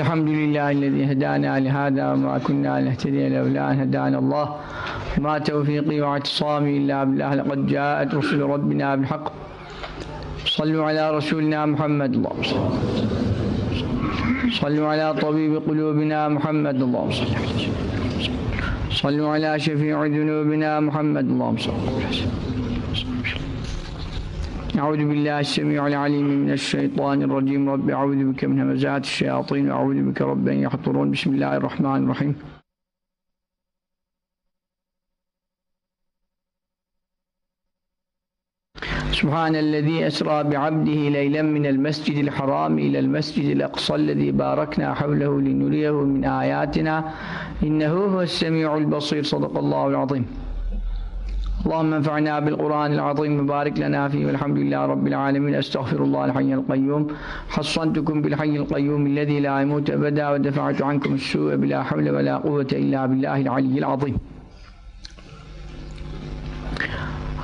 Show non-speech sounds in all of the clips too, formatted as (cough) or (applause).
الحمد لله الذي هدانا لهذا وما كنا نهتدي لولا أن هدانا الله. ما توفيقي واعتصامي إلا بالله لقد جاءت رسل ربنا بالحق. صلوا على رسولنا محمد. اللهم صل صلوا على طبيب قلوبنا محمد. عليه صلوا على شفيع ذنوبنا محمد. اللهم صل عليه أعوذ بالله السميع العليم من الشيطان الرجيم. رب أعوذ بك من همزات الشياطين وأعوذ بك رب أن يحضرون. بسم الله الرحمن الرحيم. سبحان الذي أسرى بعبده ليلا من المسجد الحرام إلى المسجد الأقصى الذي باركنا حوله لنريه من آياتنا. إنه هو السميع البصير. صدق الله العظيم. Allahümme enfa'na bil Kur'anil azim ve barik lena fihi velhamdülillahi rabbil alemin estağfirullahal hayyel kayyum hassantukum bil hayyel kayyum illezî la imut ebeda ve defa'tu ankum su'e bila havle ve la kuvvete illa billahil aliyyil azim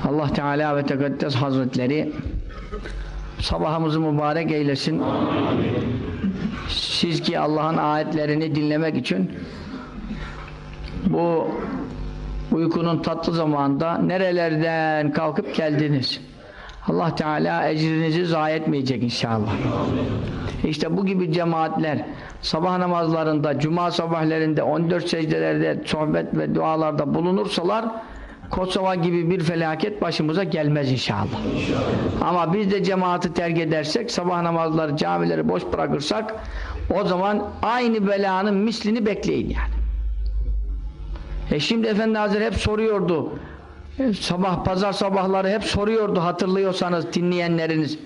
Allah Teala ve Tekaddes Hazretleri sabahımızı mübarek eylesin. Siz ki Allah'ın ayetlerini dinlemek için bu uykunun tatlı zamanında nerelerden kalkıp geldiniz. Allah Teala ecrinizi zayi etmeyecek inşallah. İşte bu gibi cemaatler sabah namazlarında, cuma sabahlarında, 14 secdelerde, sohbet ve dualarda bulunursalar Kosova gibi bir felaket başımıza gelmez inşallah. Ama biz de cemaati terk edersek, sabah namazları, camileri boş bırakırsak o zaman aynı belanın mislini bekleyin yani. E şimdi Efendi Hazretleri hep soruyordu. E, sabah, pazar sabahları hep soruyordu hatırlıyorsanız dinleyenleriniz.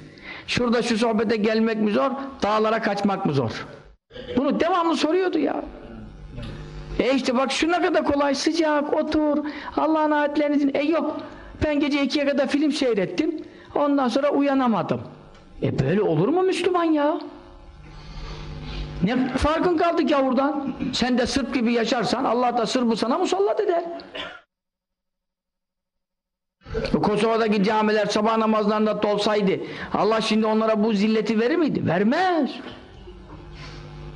Şurada şu sohbete gelmek mi zor, dağlara kaçmak mı zor? Bunu devamlı soruyordu ya. E işte bak şu ne kadar kolay, sıcak, otur, Allah'ın ayetlerini dinle. E yok, ben gece ikiye kadar film seyrettim, ondan sonra uyanamadım. E böyle olur mu Müslüman ya? Ne farkın kaldı gavurdan? Sen de Sırp gibi yaşarsan Allah da Sırp'ı sana musallat eder. Kosova'daki camiler sabah namazlarında dolsaydı Allah şimdi onlara bu zilleti verir miydi? Vermez.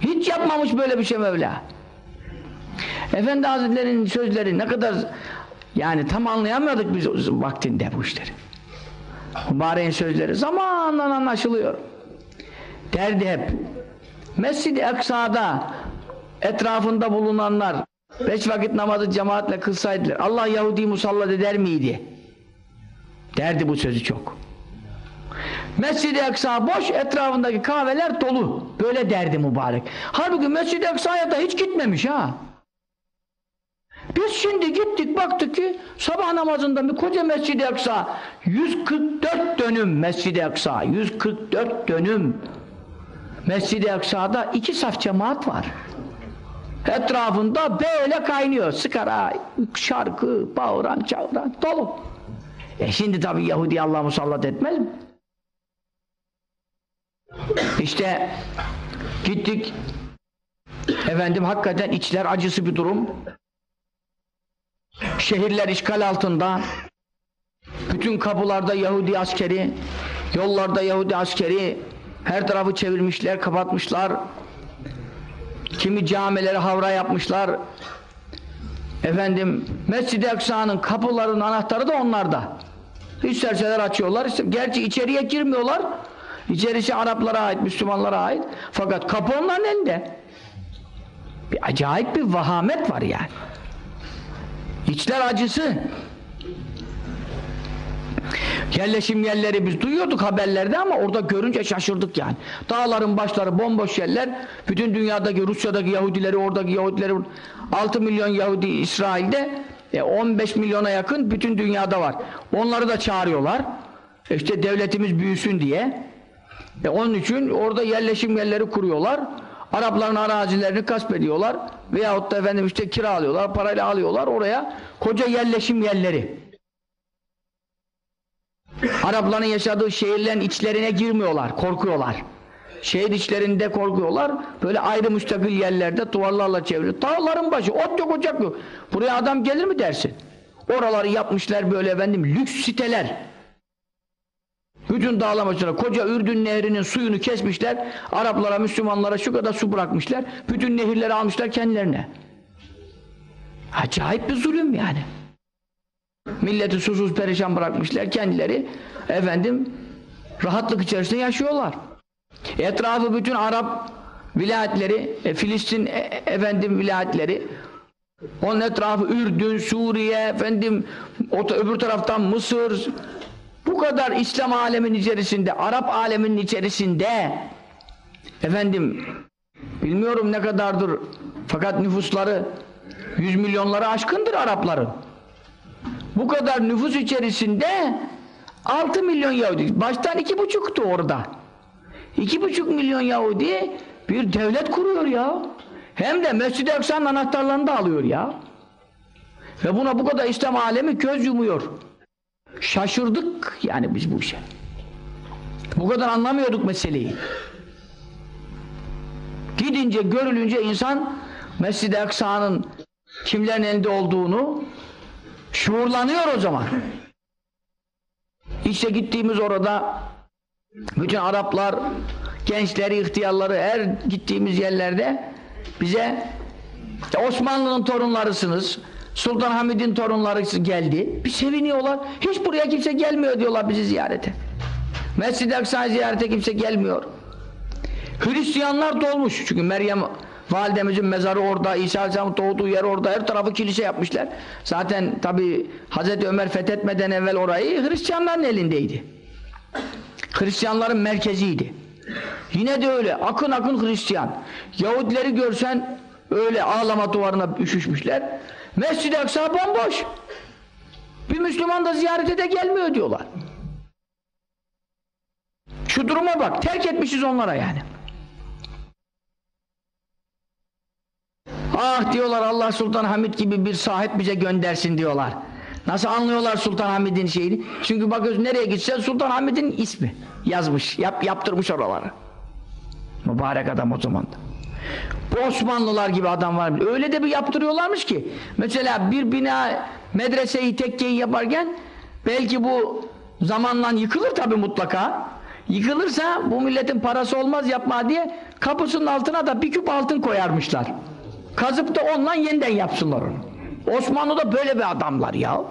Hiç yapmamış böyle bir şey Mevla. Efendi Hazretleri'nin sözleri ne kadar yani tam anlayamadık biz vaktinde bu işleri. Mübareğin sözleri zamanla anlaşılıyor. Derdi hep Mescid-i Eksa'da etrafında bulunanlar beş vakit namazı cemaatle kılsaydılar Allah Yahudi musallat eder miydi? Derdi bu sözü çok. Mescid-i Eksa boş, etrafındaki kahveler dolu. Böyle derdi mübarek. Halbuki Mescid-i Eksa'ya da hiç gitmemiş ha. Biz şimdi gittik baktık ki sabah namazında bir koca Mescid-i Eksa 144 dönüm Mescid-i Eksa 144 dönüm Mescid-i Eksa'da iki saf cemaat var. Etrafında böyle kaynıyor. Sıkara, şarkı, bağıran, çağıran, dolu. E şimdi tabi Yahudi Allah musallat etmez mi? İşte gittik efendim hakikaten içler acısı bir durum. Şehirler işgal altında. Bütün kapılarda Yahudi askeri, yollarda Yahudi askeri, her tarafı çevirmişler, kapatmışlar. Kimi camileri havra yapmışlar. Efendim, Mescid-i Eksa'nın kapılarının anahtarı da onlarda. İsterseler açıyorlar. Gerçi içeriye girmiyorlar. İçerisi Araplara ait, Müslümanlara ait. Fakat kapı onların elinde. Bir acayip bir vahamet var yani. İçler acısı. Yerleşim yerleri biz duyuyorduk haberlerde ama orada görünce şaşırdık yani. Dağların başları bomboş yerler. Bütün dünyadaki Rusya'daki Yahudileri, oradaki Yahudileri 6 milyon Yahudi İsrail'de e 15 milyona yakın bütün dünyada var. Onları da çağırıyorlar. E işte devletimiz büyüsün diye. E onun için orada yerleşim yerleri kuruyorlar. Arapların arazilerini gasp ediyorlar. Veyahut da efendim işte kira alıyorlar, parayla alıyorlar oraya koca yerleşim yerleri. Arapların yaşadığı şehirlerin içlerine girmiyorlar, korkuyorlar. Şehir içlerinde korkuyorlar. Böyle ayrı müstakil yerlerde duvarlarla çevrili. Dağların başı, ot yok, ocak yok. Buraya adam gelir mi dersin? Oraları yapmışlar böyle efendim lüks siteler. Bütün dağlamasına koca Ürdün nehrinin suyunu kesmişler. Araplara, Müslümanlara şu kadar su bırakmışlar. Bütün nehirleri almışlar kendilerine. Acayip bir zulüm yani. Milleti susuz perişan bırakmışlar. Kendileri efendim rahatlık içerisinde yaşıyorlar. Etrafı bütün Arap vilayetleri, e, Filistin e, e, efendim vilayetleri onun etrafı Ürdün, Suriye, efendim o öbür taraftan Mısır bu kadar İslam alemin içerisinde, Arap aleminin içerisinde efendim bilmiyorum ne kadardır fakat nüfusları yüz milyonları aşkındır Arapların. Bu kadar nüfus içerisinde 6 milyon Yahudi. Baştan iki buçuktu orada. İki buçuk milyon Yahudi bir devlet kuruyor ya. Hem de Mescid-i Aksa'nın anahtarlarını da alıyor ya. Ve buna bu kadar İslam alemi göz yumuyor. Şaşırdık yani biz bu işe. Bu kadar anlamıyorduk meseleyi. Gidince, görülünce insan Mescid-i Aksa'nın kimlerin elinde olduğunu şuurlanıyor o zaman. İşte gittiğimiz orada bütün Araplar, gençleri, ihtiyarları her gittiğimiz yerlerde bize Osmanlı'nın torunlarısınız, Sultan Hamid'in torunları geldi. Bir seviniyorlar. Hiç buraya kimse gelmiyor diyorlar bizi ziyarete. Mescid-i Aksa'yı ziyarete kimse gelmiyor. Hristiyanlar dolmuş. Çünkü Meryem validemizin mezarı orada, İsa Aleyhisselam'ın doğduğu yer orada, her tarafı kilise yapmışlar. Zaten tabi Hazreti Ömer fethetmeden evvel orayı Hristiyanların elindeydi. Hristiyanların merkeziydi. Yine de öyle, akın akın Hristiyan. Yahudileri görsen öyle ağlama duvarına üşüşmüşler. Mescid-i Aksa bomboş. Bir Müslüman da ziyarete de gelmiyor diyorlar. Şu duruma bak, terk etmişiz onlara yani. Ah diyorlar Allah Sultan Hamid gibi bir sahip bize göndersin diyorlar. Nasıl anlıyorlar Sultan Hamid'in şeyini? Çünkü bakıyorsun nereye gitsen Sultan Hamid'in ismi yazmış, yap, yaptırmış oraları. Mübarek adam o zaman. Bu Osmanlılar gibi adam var. Öyle de bir yaptırıyorlarmış ki. Mesela bir bina medreseyi tekkeyi yaparken belki bu zamanla yıkılır tabi mutlaka. Yıkılırsa bu milletin parası olmaz yapma diye kapısının altına da bir küp altın koyarmışlar. Kazıp da onunla yeniden yapsınlar onu. Osmanlı'da böyle bir adamlar ya.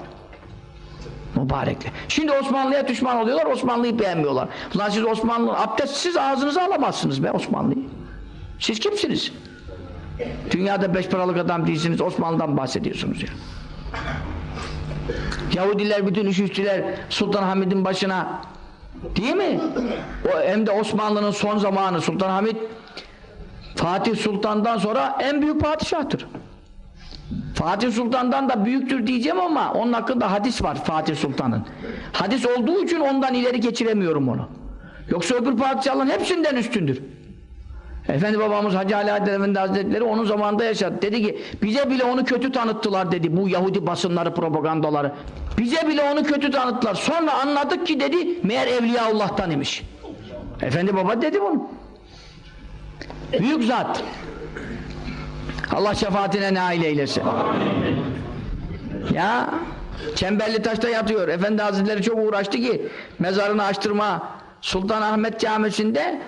Mübarekler. Şimdi Osmanlı'ya düşman oluyorlar, Osmanlı'yı beğenmiyorlar. Ulan siz Osmanlı, abdestsiz ağzınıza alamazsınız be Osmanlı'yı. Siz kimsiniz? Dünyada beş paralık adam değilsiniz, Osmanlı'dan bahsediyorsunuz ya. Yahudiler bütün üşüştüler Sultan Hamid'in başına. Değil mi? O, hem de Osmanlı'nın son zamanı Sultan Hamid Fatih Sultan'dan sonra en büyük padişahtır. Fatih Sultan'dan da büyüktür diyeceğim ama onun hakkında hadis var Fatih Sultan'ın. Hadis olduğu için ondan ileri geçiremiyorum onu. Yoksa öbür padişahların hepsinden üstündür. Efendi babamız Hacı Ali Adel Hazretleri onun zamanında yaşadı. Dedi ki bize bile onu kötü tanıttılar dedi bu Yahudi basınları propagandaları. Bize bile onu kötü tanıttılar. Sonra anladık ki dedi meğer Evliyaullah'tan imiş. Efendi baba dedi bunu. Büyük zat. Allah şefaatine nail eylesin. Ya Çemberli taşta yatıyor. Efendi Hazretleri çok uğraştı ki mezarını açtırma Sultan Ahmet Camisi'nde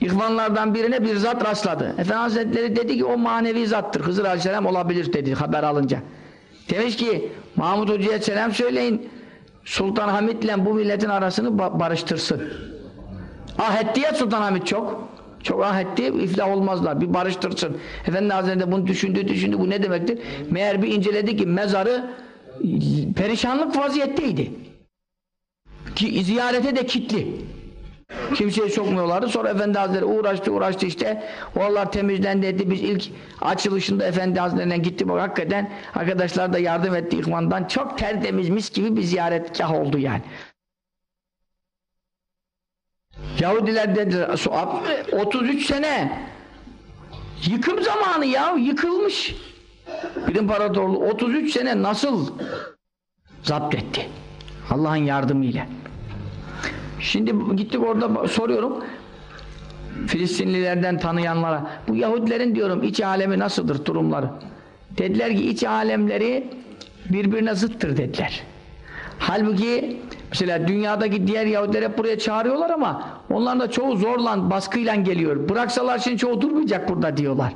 İhvanlardan birine bir zat rastladı. Efendi Hazretleri dedi ki o manevi zattır. Hızır Aleyhisselam olabilir dedi haber alınca. Demiş ki Mahmud Hoca'ya selam söyleyin. Sultan Hamid'le bu milletin arasını ba- barıştırsın. Ah etti Sultan Hamid çok. Çok ah etti, iflah olmazlar. Bir barıştırsın. Efendi Hazretleri bunu düşündü, düşündü. Bu ne demektir? Meğer bir inceledi ki mezarı perişanlık vaziyetteydi. Ki ziyarete de kitli. Kimseyi sokmuyorlardı. Sonra Efendi Hazretleri uğraştı uğraştı işte. Oralar temizlendi etti. Biz ilk açılışında Efendi Hazretleri'ne gittik. Bak hakikaten arkadaşlar da yardım etti İhvan'dan. Çok tertemiz mis gibi bir ziyaretgah oldu yani. Yahudiler dediler 33 sene yıkım zamanı ya yıkılmış. Bir imparatorluğu 33 sene nasıl zapt etti? Allah'ın yardımıyla. Şimdi gittik orada soruyorum Filistinlilerden tanıyanlara bu Yahudilerin diyorum iç alemi nasıldır durumları? Dediler ki iç alemleri birbirine zıttır dediler. Halbuki mesela dünyadaki diğer Yahudiler hep buraya çağırıyorlar ama onların da çoğu zorla, baskıyla geliyor. Bıraksalar şimdi çoğu durmayacak burada diyorlar.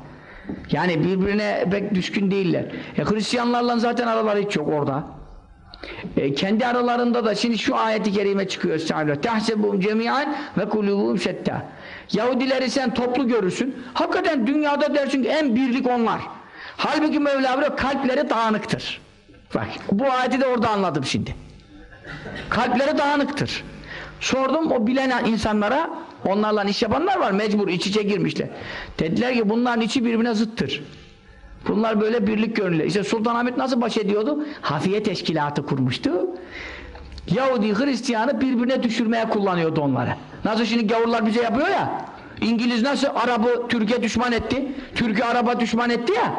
Yani birbirine pek düşkün değiller. E, Hristiyanlarla zaten araları hiç yok orada. E, kendi aralarında da şimdi şu ayeti kerime çıkıyor. Tehsebuhum cemiyen ve kulubuhum şetta. Yahudileri sen toplu görürsün. Hakikaten dünyada dersin ki en birlik onlar. Halbuki Mevla buyuruyor kalpleri dağınıktır. Bak bu ayeti de orada anladım şimdi. Kalpleri dağınıktır. Sordum o bilen insanlara onlarla iş yapanlar var mecbur iç içe girmişler. Dediler ki bunların içi birbirine zıttır. Bunlar böyle birlik gönüllü. İşte Sultanahmet nasıl baş ediyordu? Hafiye teşkilatı kurmuştu. Yahudi Hristiyanı birbirine düşürmeye kullanıyordu onları. Nasıl şimdi gavurlar bize yapıyor ya. İngiliz nasıl Arap'ı Türkiye düşman etti? Türkiye Arap'a düşman etti ya.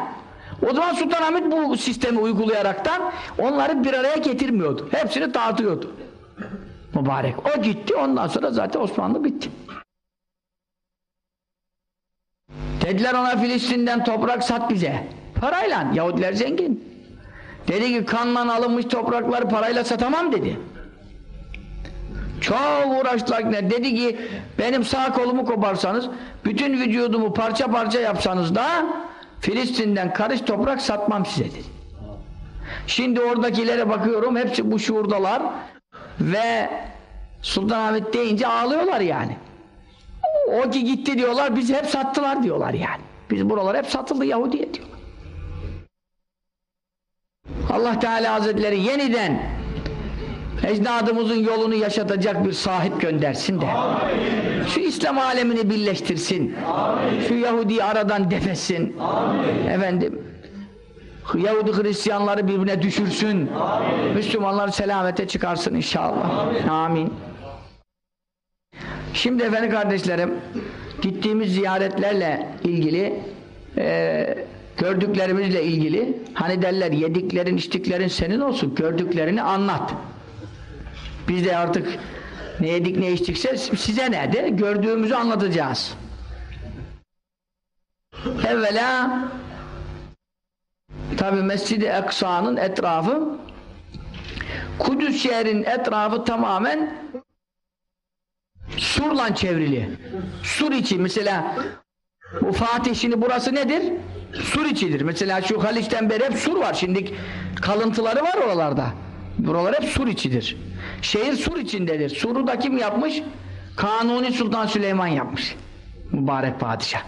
O zaman Sultanahmet bu sistemi uygulayaraktan onları bir araya getirmiyordu. Hepsini dağıtıyordu. Mübarek. O gitti ondan sonra zaten Osmanlı bitti. Dediler ona Filistin'den toprak sat bize. Parayla. Yahudiler zengin. Dedi ki kanla alınmış toprakları parayla satamam dedi. Çok uğraştılar. Dedi ki benim sağ kolumu koparsanız bütün vücudumu parça parça yapsanız da Filistin'den karış toprak satmam size dedi. Şimdi oradakilere bakıyorum hepsi bu şuurdalar ve Sultanahmet deyince ağlıyorlar yani. O ki gitti diyorlar, biz hep sattılar diyorlar yani. Biz buralar hep satıldı Yahudiye diyorlar. Allah Teala Hazretleri yeniden ecdadımızın yolunu yaşatacak bir sahip göndersin de Amin. şu İslam alemini birleştirsin Amin. şu Yahudi'yi aradan defetsin Amin. efendim Yahudi Hristiyanları birbirine düşürsün Amin. Müslümanları selamete çıkarsın inşallah Amin. Amin. Şimdi efendim kardeşlerim gittiğimiz ziyaretlerle ilgili e, gördüklerimizle ilgili hani derler yediklerin içtiklerin senin olsun gördüklerini anlat biz de artık ne yedik ne içtikse size ne de gördüğümüzü anlatacağız evvela tabi Mescid-i Eksa'nın etrafı Kudüs şehrin etrafı tamamen surla çevrili. Sur içi mesela bu Fatih şimdi burası nedir? Sur içidir. Mesela şu Haliç'ten beri hep sur var. Şimdi kalıntıları var oralarda. Buralar hep sur içidir. Şehir sur içindedir. Suru da kim yapmış? Kanuni Sultan Süleyman yapmış. Mübarek padişah.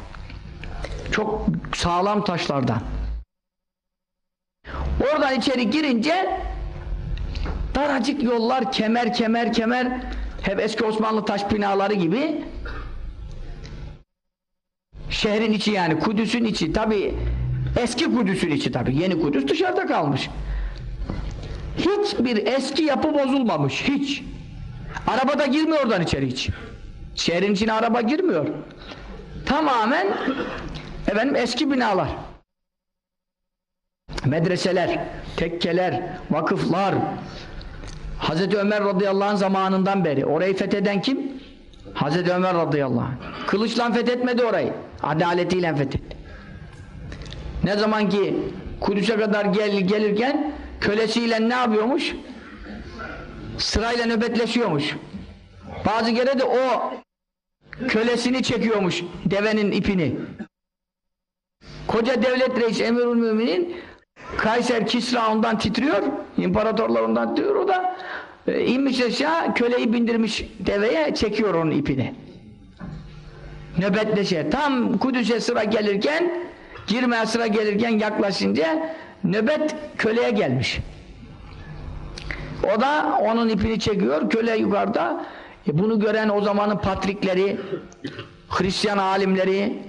Çok sağlam taşlardan. Oradan içeri girince daracık yollar kemer kemer kemer hep eski Osmanlı taş binaları gibi şehrin içi yani Kudüs'ün içi tabi eski Kudüs'ün içi tabi yeni Kudüs dışarıda kalmış hiçbir eski yapı bozulmamış hiç arabada girmiyor oradan içeri hiç şehrin içine araba girmiyor tamamen efendim eski binalar medreseler tekkeler vakıflar Hazreti Ömer radıyallahu anh zamanından beri orayı fetheden kim? Hazreti Ömer radıyallahu anh. Kılıçla fethetmedi orayı. Adaletiyle fethetti. Ne zaman ki Kudüs'e kadar gel, gelirken kölesiyle ne yapıyormuş? Sırayla nöbetleşiyormuş. Bazı kere de o kölesini çekiyormuş devenin ipini. Koca devlet reisi Emirül Müminin Kayser Kisra ondan titriyor, imparatorlar ondan titriyor, o da e, inmiş aşağı, köleyi bindirmiş deveye, çekiyor onun ipini. Nöbetleşe, tam Kudüs'e sıra gelirken, girmeye sıra gelirken yaklaşınca, nöbet köleye gelmiş. O da onun ipini çekiyor, köle yukarıda, e bunu gören o zamanın patrikleri, Hristiyan alimleri,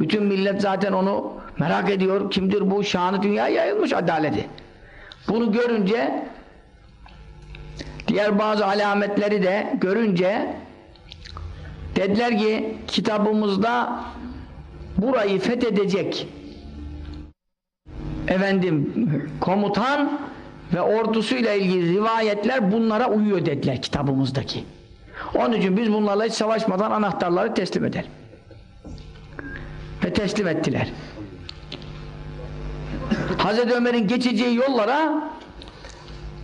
bütün millet zaten onu merak ediyor. Kimdir bu? Şanı dünyaya yayılmış adaleti. Bunu görünce diğer bazı alametleri de görünce dediler ki kitabımızda burayı fethedecek efendim komutan ve ordusuyla ilgili rivayetler bunlara uyuyor dediler kitabımızdaki. Onun için biz bunlarla hiç savaşmadan anahtarları teslim edelim. Ve teslim ettiler. Hazreti Ömer'in geçeceği yollara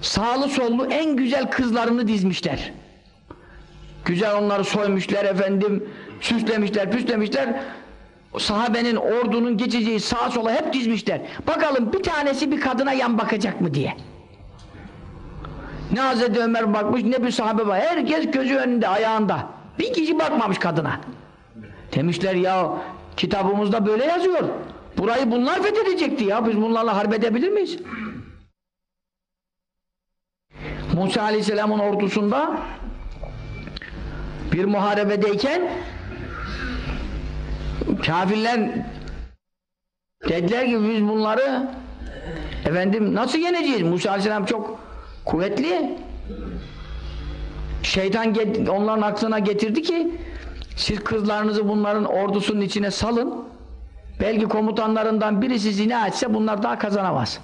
sağlı sollu en güzel kızlarını dizmişler. Güzel onları soymuşlar efendim, süslemişler, püslemişler. Sahabenin, ordunun geçeceği sağa sola hep dizmişler. Bakalım bir tanesi bir kadına yan bakacak mı diye. Ne Hazreti Ömer bakmış ne bir sahabe var. Herkes gözü önünde, ayağında. Bir kişi bakmamış kadına. Demişler ya kitabımızda böyle yazıyor. Burayı bunlar fethedecekti ya. Biz bunlarla harp edebilir miyiz? Musa Aleyhisselam'ın ordusunda bir muharebedeyken kafirler dediler ki biz bunları efendim nasıl yeneceğiz? Musa Aleyhisselam çok kuvvetli. Şeytan onların aklına getirdi ki siz kızlarınızı bunların ordusunun içine salın. Belki komutanlarından birisi zina etse bunlar daha kazanamaz.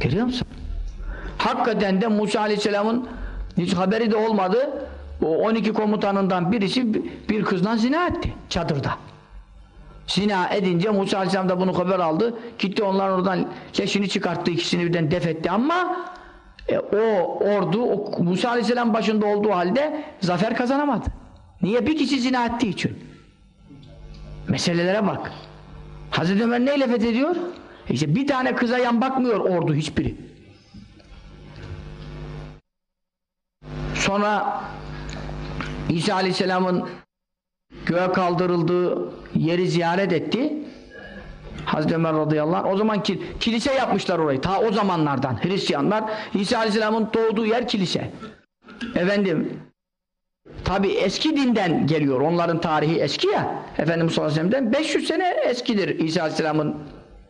Görüyor musun? Hakikaten de Musa Aleyhisselam'ın hiç haberi de olmadı. O 12 komutanından birisi bir kızdan zina etti çadırda. Zina edince Musa Aleyhisselam da bunu haber aldı. Gitti onların oradan leşini çıkarttı, ikisini birden def etti ama e, o ordu o Musa Aleyhisselam başında olduğu halde zafer kazanamadı. Niye? Bir kişi zina ettiği için. Meselelere bak. Hazreti Ömer neyle fethediyor? İşte bir tane kıza yan bakmıyor ordu hiçbiri. Sonra İsa Aleyhisselam'ın göğe kaldırıldığı yeri ziyaret etti. Hazreti Ömer radıyallahu anh. O zaman ki, kilise yapmışlar orayı. Ta o zamanlardan Hristiyanlar. İsa Aleyhisselam'ın doğduğu yer kilise. Efendim tabi eski dinden geliyor. Onların tarihi eski ya. Efendimiz sallallahu aleyhi ve sellem'den 500 sene eskidir İsa Aleyhisselam'ın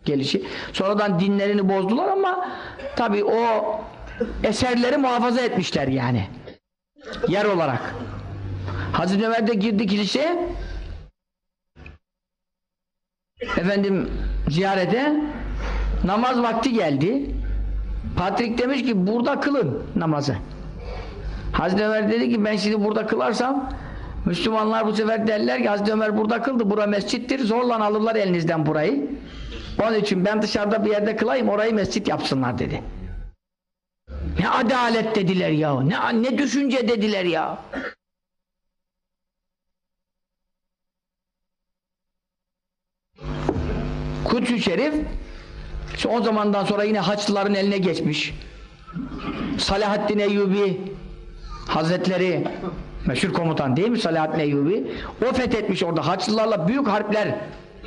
gelişi. Sonradan dinlerini bozdular ama tabi o eserleri muhafaza etmişler yani. Yer olarak. Hazreti Ömer de girdi kiliseye. Efendim ziyarete. Namaz vakti geldi. Patrik demiş ki burada kılın namazı. Hazreti Ömer dedi ki ben şimdi burada kılarsam Müslümanlar bu sefer derler ki Hazreti Ömer burada kıldı bura mescittir. Zorla alırlar elinizden burayı. Onun için ben dışarıda bir yerde kılayım orayı mescit yapsınlar dedi. Ne adalet dediler ya. Ne, ne düşünce dediler ya Kudüs-ü Şerif işte o zamandan sonra yine Haçlıların eline geçmiş. Salahaddin Eyyubi Hazretleri meşhur komutan değil mi Salahaddin Eyyubi? O fethetmiş orada Haçlılarla büyük harpler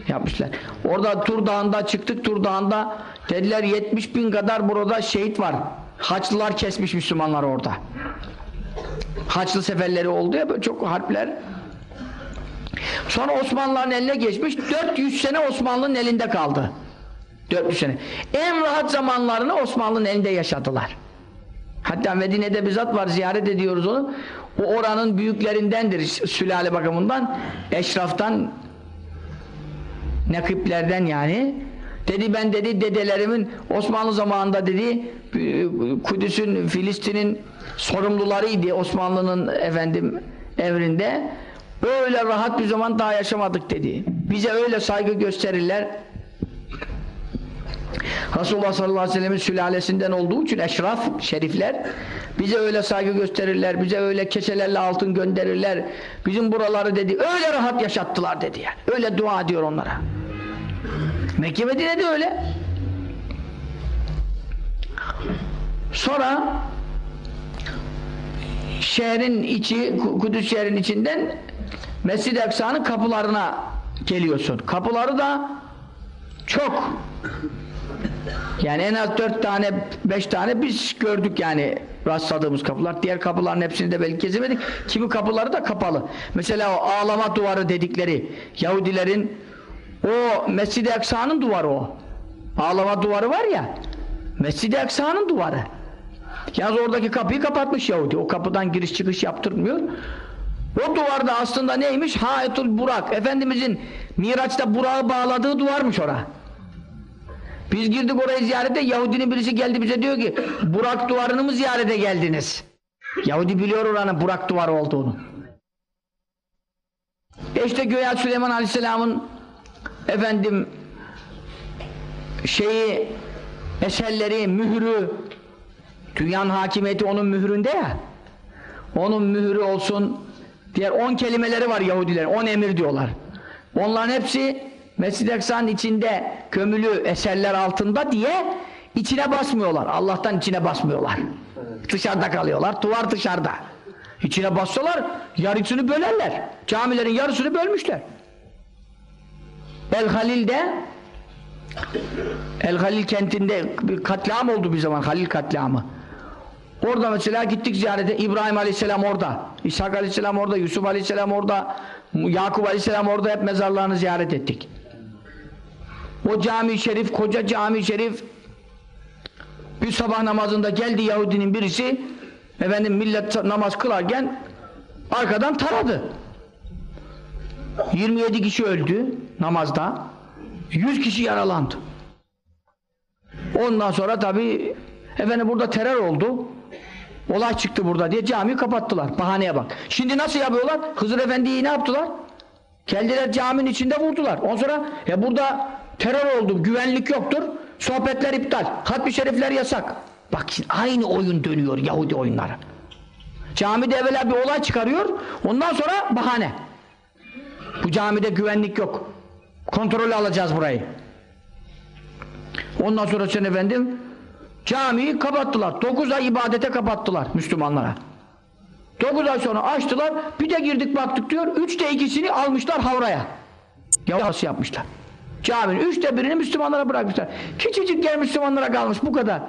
yapmışlar. Orada Tur Dağı'nda çıktık Tur Dağı'nda dediler 70 bin kadar burada şehit var. Haçlılar kesmiş Müslümanlar orada. Haçlı seferleri oldu ya böyle çok harpler. Sonra Osmanlıların eline geçmiş 400 sene Osmanlı'nın elinde kaldı. 400 sene. En rahat zamanlarını Osmanlı'nın elinde yaşadılar. Hatta Medine'de bir zat var ziyaret ediyoruz onu. O oranın büyüklerindendir sülale bakımından. Eşraftan nekiplerden yani. Dedi ben dedi dedelerimin Osmanlı zamanında dedi Kudüs'ün Filistin'in sorumlularıydı Osmanlı'nın efendim emrinde. Böyle rahat bir zaman daha yaşamadık dedi. Bize öyle saygı gösterirler. Resulullah sallallahu aleyhi ve sellem'in sülalesinden olduğu için eşraf, şerifler bize öyle saygı gösterirler, bize öyle keselerle altın gönderirler. Bizim buraları dedi, öyle rahat yaşattılar dedi yani. Öyle dua ediyor onlara. Mekke Medine'de öyle. Sonra şehrin içi, Kudüs şehrin içinden Mescid-i Aksa'nın kapılarına geliyorsun. Kapıları da çok. Yani en az dört tane, beş tane biz gördük yani rastladığımız kapılar. Diğer kapıların hepsini de belki gezemedik. Kimi kapıları da kapalı. Mesela o ağlama duvarı dedikleri Yahudilerin o Mescid-i Aksa'nın duvarı o. Ağlama duvarı var ya Mescid-i Aksa'nın duvarı. Yalnız oradaki kapıyı kapatmış Yahudi. O kapıdan giriş çıkış yaptırmıyor. O duvarda aslında neymiş? Haetul Burak. Efendimizin Miraç'ta Burak'ı bağladığı duvarmış ora. Biz girdik orayı ziyarete, Yahudinin birisi geldi bize diyor ki Burak duvarını mı ziyarete geldiniz? Yahudi biliyor oranın Burak duvarı olduğunu. E işte Göya Süleyman Aleyhisselam'ın efendim şeyi eserleri, mührü Dünyanın hakimiyeti onun mühründe ya. Onun mührü olsun. Diğer on kelimeleri var Yahudiler. On emir diyorlar. Onların hepsi Mescid-i Aksa'nın içinde kömülü eserler altında diye içine basmıyorlar. Allah'tan içine basmıyorlar. Dışarıda kalıyorlar. Duvar dışarıda. İçine bassalar yarısını bölerler. Camilerin yarısını bölmüşler. El Halil'de El Halil kentinde bir katliam oldu bir zaman Halil katliamı. Orada mesela gittik ziyarete İbrahim Aleyhisselam orada, İshak Aleyhisselam orada, Yusuf Aleyhisselam orada, Yakup Aleyhisselam orada hep mezarlarını ziyaret ettik. O cami şerif, koca cami şerif bir sabah namazında geldi Yahudinin birisi efendim millet namaz kılarken arkadan taradı. 27 kişi öldü namazda. 100 kişi yaralandı. Ondan sonra tabi efendim burada terör oldu. Olay çıktı burada diye camiyi kapattılar. Bahaneye bak. Şimdi nasıl yapıyorlar? Hızır Efendi'yi ne yaptılar? Geldiler caminin içinde vurdular. Ondan sonra e burada terör oldu, güvenlik yoktur. Sohbetler iptal. Hatmi şerifler yasak. Bak şimdi aynı oyun dönüyor Yahudi oyunları. Camide evvela bir olay çıkarıyor. Ondan sonra bahane. Bu camide güvenlik yok. Kontrolü alacağız burayı. Ondan sonra sen efendim camiyi kapattılar. 9 ay ibadete kapattılar Müslümanlara. 9 ay sonra açtılar. Bir de girdik baktık diyor. Üçte ikisini almışlar havraya. Yavası yapmışlar. Caminin üçte birini Müslümanlara bırakmışlar. Küçücük yer Müslümanlara kalmış bu kadar.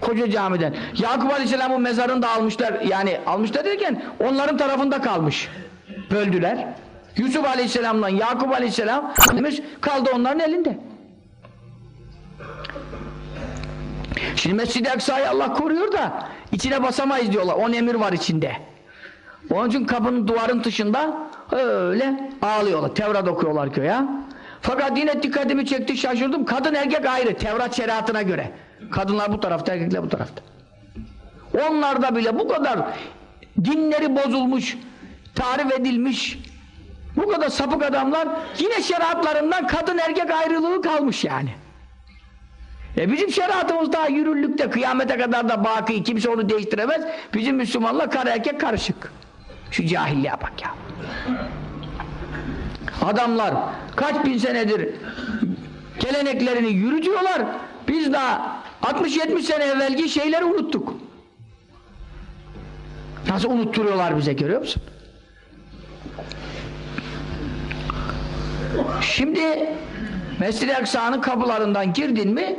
Koca camiden. Yakup Aleyhisselam'ın mezarını da almışlar. Yani almışlar derken onların tarafında kalmış. Böldüler. Yusuf Aleyhisselam'la Yakup Aleyhisselam kaldı onların elinde. Şimdi Mescid-i Aksa'yı Allah koruyor da içine basamayız diyorlar. On emir var içinde. Onun için kapının duvarın dışında öyle ağlıyorlar. Tevrat okuyorlar köye. Fakat yine dikkatimi çekti şaşırdım. Kadın erkek ayrı. Tevrat şeriatına göre. Kadınlar bu tarafta, erkekler bu tarafta. Onlarda bile bu kadar dinleri bozulmuş, tarif edilmiş, bu kadar sapık adamlar yine şeriatlarından kadın erkek ayrılığı kalmış yani. E bizim şeriatımız daha yürürlükte, kıyamete kadar da baki, kimse onu değiştiremez. Bizim Müslümanlar kar erkek karışık. Şu cahilliğe bak ya. Adamlar kaç bin senedir geleneklerini yürütüyorlar. Biz daha 60-70 sene evvelki şeyleri unuttuk. Nasıl unutturuyorlar bize görüyor musun? Şimdi Mescid-i Aksa'nın kapılarından girdin mi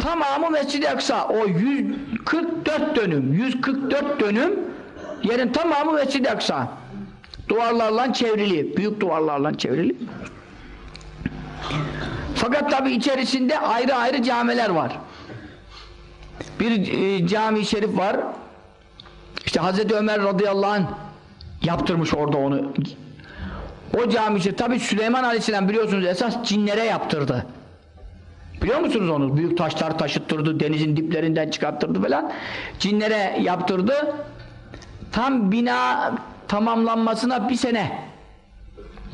tamamı Mescid-i Aksa. O 144 dönüm 144 dönüm yerin tamamı Mescid-i Aksa. Duvarlarla çevrili büyük duvarlarla çevrili. Fakat tabi içerisinde ayrı ayrı camiler var. Bir e, cami şerif var. İşte Hazreti Ömer radıyallahu anh yaptırmış orada onu. O cami şerif tabi Süleyman aleyhisselam biliyorsunuz esas cinlere yaptırdı Biliyor musunuz onu? Büyük taşlar taşıttırdı, denizin diplerinden çıkarttırdı falan. Cinlere yaptırdı. Tam bina tamamlanmasına bir sene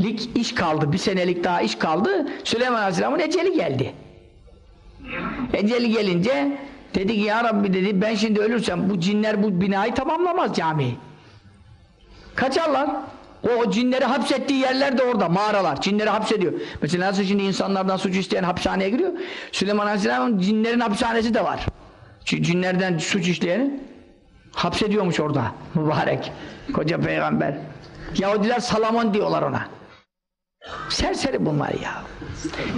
lik iş kaldı. Bir senelik daha iş kaldı. Süleyman Aleyhisselam'ın eceli geldi. Eceli gelince dedi ki ya Rabbi dedi ben şimdi ölürsem bu cinler bu binayı tamamlamaz camiyi. Kaçarlar. O, o cinleri hapsettiği yerler de orada, mağaralar. Cinleri hapsediyor. Mesela nasıl şimdi insanlardan suç isteyen hapishaneye giriyor? Süleyman Aleyhisselam'ın cinlerin hapishanesi de var. Cinlerden suç işleyeni hapsediyormuş orada. (laughs) Mübarek. Koca peygamber. Yahudiler Salamon diyorlar ona. Serseri bunlar ya.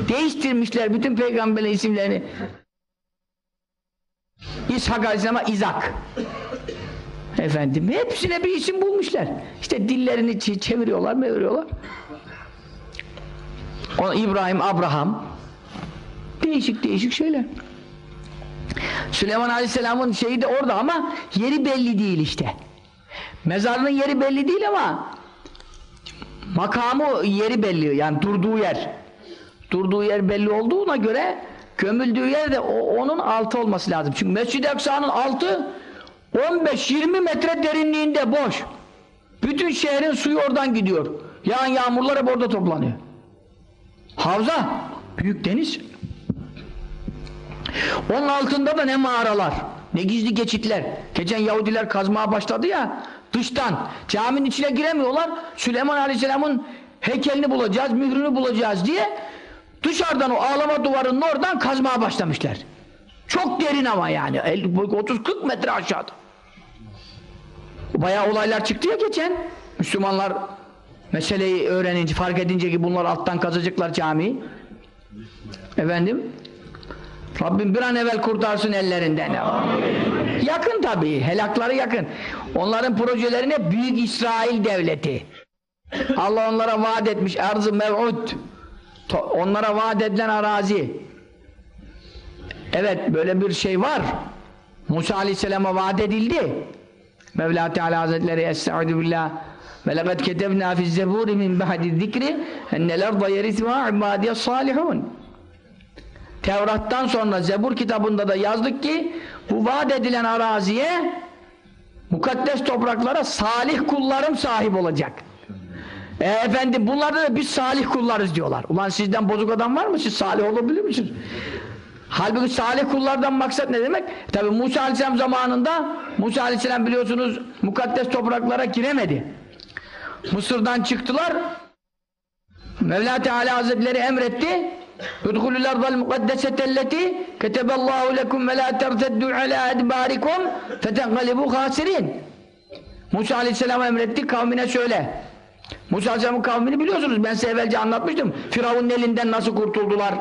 Değiştirmişler bütün peygamberlerin isimlerini. İshak Aleyhisselam'a İzak. Efendim hepsine bir isim bulmuşlar. İşte dillerini çeviriyorlar, meviriyorlar. O İbrahim, Abraham. Değişik değişik şeyler. Süleyman Aleyhisselam'ın şeyi de orada ama yeri belli değil işte. Mezarının yeri belli değil ama makamı yeri belli yani durduğu yer. Durduğu yer belli olduğuna göre gömüldüğü yer de onun altı olması lazım. Çünkü Mescid-i Aksa'nın altı 15-20 metre derinliğinde boş. Bütün şehrin suyu oradan gidiyor. Yağan yağmurlar hep orada toplanıyor. Havza, büyük deniz. Onun altında da ne mağaralar. Ne gizli geçitler. Geçen Yahudiler kazmaya başladı ya dıştan. Caminin içine giremiyorlar. Süleyman Aleyhisselam'ın heykelini bulacağız, mührünü bulacağız diye dışarıdan o ağlama duvarının oradan kazmaya başlamışlar. Çok derin ama yani. 30-40 metre aşağıda. Bayağı olaylar çıktı ya geçen. Müslümanlar meseleyi öğrenince, fark edince ki bunlar alttan kazacaklar camiyi. Efendim? Rabbim bir an evvel kurtarsın ellerinden. Yakın tabii, helakları yakın. Onların projelerine Büyük İsrail Devleti. Allah onlara vaat etmiş, arz-ı mev'ud. Onlara vaat edilen arazi. Evet, böyle bir şey var. Musa Aleyhisselam'a vaat edildi. Mevla Teala Hazretleri Estaizu billah ve lekad ketebna fi zeburi min ba'di zikri ennel arda yerisuha ibadiyes salihun Tevrat'tan sonra Zebur kitabında da yazdık ki bu vaat edilen araziye mukaddes topraklara salih kullarım sahip olacak. E efendim bunlarda da biz salih kullarız diyorlar. Ulan sizden bozuk adam var mı? Siz salih olabilir misiniz? Halbuki salih kullardan maksat ne demek? Tabi Musa Aleyhisselam zamanında Musa Aleyhisselam biliyorsunuz mukaddes topraklara giremedi. Mısır'dan çıktılar. Mevla Teala Hazretleri emretti. Udhulul ardal mukaddesetelleti keteballahu lekum ve la terteddu ala edbarikum fetenqalibu hasirin. Musa Aleyhisselam emretti kavmine söyle. Musa Aleyhisselam'ın kavmini biliyorsunuz. Ben size evvelce anlatmıştım. Firavun'un elinden nasıl kurtuldular.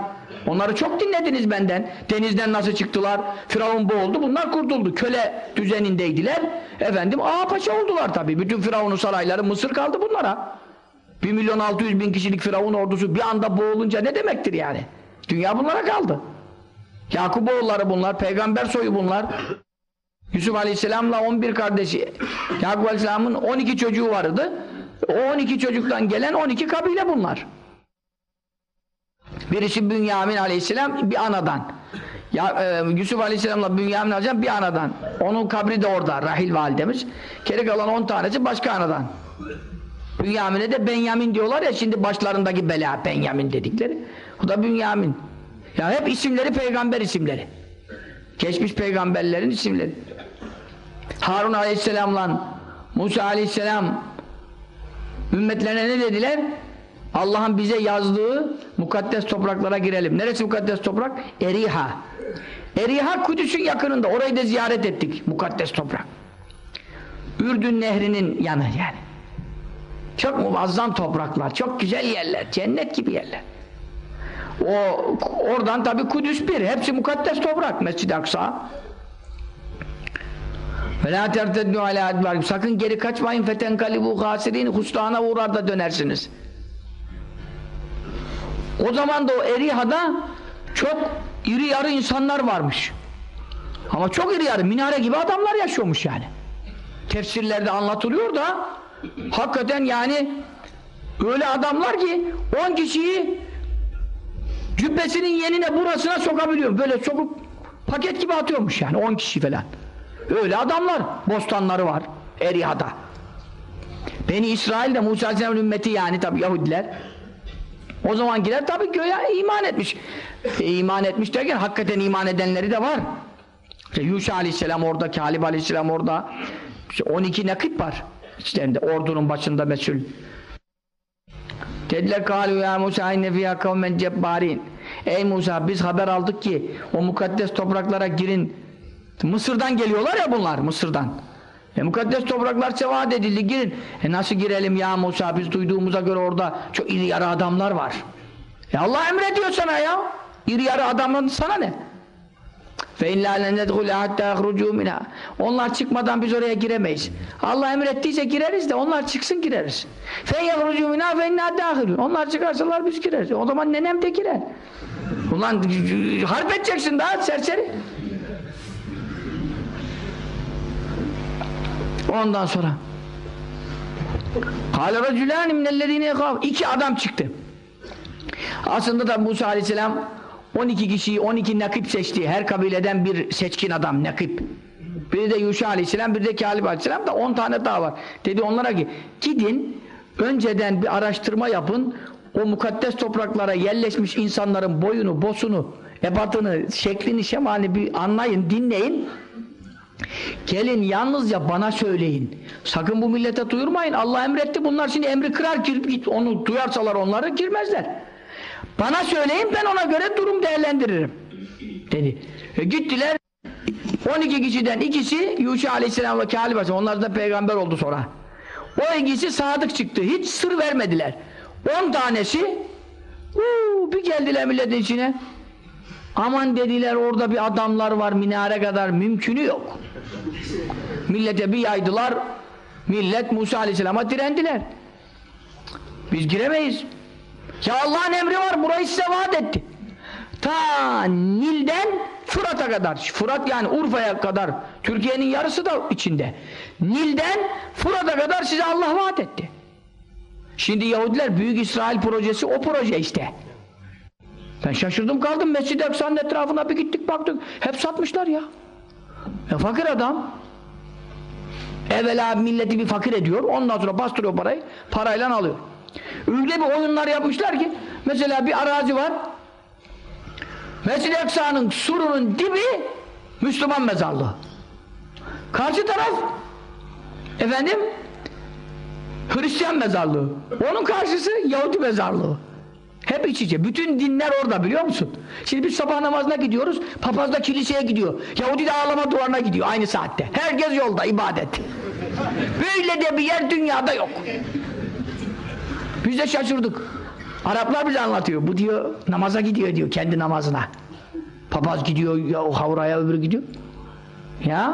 Onları çok dinlediniz benden. Denizden nasıl çıktılar. Firavun boğuldu. Bunlar kurtuldu. Köle düzenindeydiler. Efendim ağa paşa oldular tabii. Bütün Firavun'un sarayları Mısır kaldı bunlara. 1 milyon 600 bin kişilik Firavun ordusu bir anda boğulunca ne demektir yani? Dünya bunlara kaldı. Yakup oğulları bunlar. Peygamber soyu bunlar. Yusuf Aleyhisselam'la 11 kardeşi. Yakup Aleyhisselam'ın 12 çocuğu vardı. O 12 çocuktan gelen 12 kabile bunlar. Birisi Bünyamin Aleyhisselam bir anadan. Ya, e, Yusuf Aleyhisselam'la Bünyamin Aleyhisselam bir anadan. Onun kabri de orada Rahil validemiz. Geri kalan 10 tanesi başka anadan. Bünyamin'e de Benyamin diyorlar ya şimdi başlarındaki bela Benyamin dedikleri. O da Bünyamin. Ya hep isimleri peygamber isimleri. Geçmiş peygamberlerin isimleri. Harun Aleyhisselam'la Musa Aleyhisselam ümmetlerine ne dediler? Allah'ın bize yazdığı mukaddes topraklara girelim. Neresi mukaddes toprak? Eriha. Eriha Kudüs'ün yakınında. Orayı da ziyaret ettik. Mukaddes toprak. Ürdün nehrinin yanı yani. Çok muvazzam topraklar, çok güzel yerler, cennet gibi yerler. O oradan tabi Kudüs bir, hepsi mukaddes toprak Mescid-i Aksa. Sakın geri kaçmayın feten kalibu hasirin huslana uğrar da dönersiniz. O zaman da o Eriha'da çok iri yarı insanlar varmış. Ama çok iri yarı, minare gibi adamlar yaşıyormuş yani. Tefsirlerde anlatılıyor da hakikaten yani öyle adamlar ki 10 kişiyi cübbesinin yenine burasına sokabiliyor. Böyle sokup paket gibi atıyormuş yani 10 kişi falan. Öyle adamlar. Bostanları var Eriha'da. Beni İsrail de Musa Aleyhisselam'ın ümmeti yani tabi Yahudiler. O zaman girer tabi göğe iman etmiş. E, iman etmiş derken hakikaten iman edenleri de var. İşte Yuşa Aleyhisselam orada, Kalib Aleyhisselam orada. İşte 12 nakit var. İçlerinde ordunun başında mesul. Dediler kâlû ya Musa inne fiyâ kavmen cebbarin. Ey Musa biz haber aldık ki o mukaddes topraklara girin. Mısır'dan geliyorlar ya bunlar Mısır'dan. E mukaddes topraklar sevaat edildi girin. E nasıl girelim ya Musa biz duyduğumuza göre orada çok iri yarı adamlar var. E Allah emrediyor sana ya. İri yarı adamın sana ne? Onlar çıkmadan biz oraya giremeyiz. Allah emrettiyse gireriz de onlar çıksın gireriz. Onlar çıkarsalar biz gireriz. O zaman nenem de girer. Ulan harp edeceksin daha serseri. Ondan sonra İki adam çıktı. Aslında da Musa aleyhisselam 12 kişiyi 12 nakip seçti. Her kabileden bir seçkin adam nakip. Biri de Yuşa aleyhisselam, biri de Kâlib aleyhisselam da 10 tane daha var. Dedi onlara ki gidin önceden bir araştırma yapın. O mukaddes topraklara yerleşmiş insanların boyunu, bosunu, ebatını, şeklini, şemalini bir anlayın, dinleyin. Gelin yalnızca bana söyleyin. Sakın bu millete duyurmayın. Allah emretti. Bunlar şimdi emri kırar girip git. Onu duyarsalar onları girmezler. Bana söyleyin ben ona göre durum değerlendiririm. Dedi. E gittiler. 12 kişiden ikisi Yuşa Aleyhisselam ve Kâli Aleyhisselam. Onlar da peygamber oldu sonra. O ikisi sadık çıktı. Hiç sır vermediler. 10 tanesi uu, bir geldiler milletin içine. Aman dediler orada bir adamlar var minare kadar mümkünü yok. Millete bir yaydılar. Millet Musa Aleyhisselam'a direndiler. Biz giremeyiz. Ya Allah'ın emri var burayı size vaat etti. Ta Nil'den Fırat'a kadar, Fırat yani Urfa'ya kadar, Türkiye'nin yarısı da içinde. Nil'den Fırat'a kadar size Allah vaat etti. Şimdi Yahudiler Büyük İsrail projesi o proje işte. Ben şaşırdım kaldım Mescid-i Aksa'nın etrafına bir gittik baktık. Hep satmışlar ya. E fakir adam. Evvela milleti bir fakir ediyor. Ondan sonra bastırıyor parayı. Parayla alıyor. Öyle bir oyunlar yapmışlar ki mesela bir arazi var. Mescid-i Aksa'nın surunun dibi Müslüman mezarlığı. Karşı taraf efendim Hristiyan mezarlığı. Onun karşısı Yahudi mezarlığı. Hep iç içe. Bütün dinler orada biliyor musun? Şimdi biz sabah namazına gidiyoruz. Papaz da kiliseye gidiyor. Yahudi de ağlama duvarına gidiyor aynı saatte. Herkes yolda ibadet. Böyle de bir yer dünyada yok. Biz de şaşırdık. Araplar bize anlatıyor. Bu diyor namaza gidiyor diyor kendi namazına. Papaz gidiyor ya o havraya öbürü gidiyor. Ya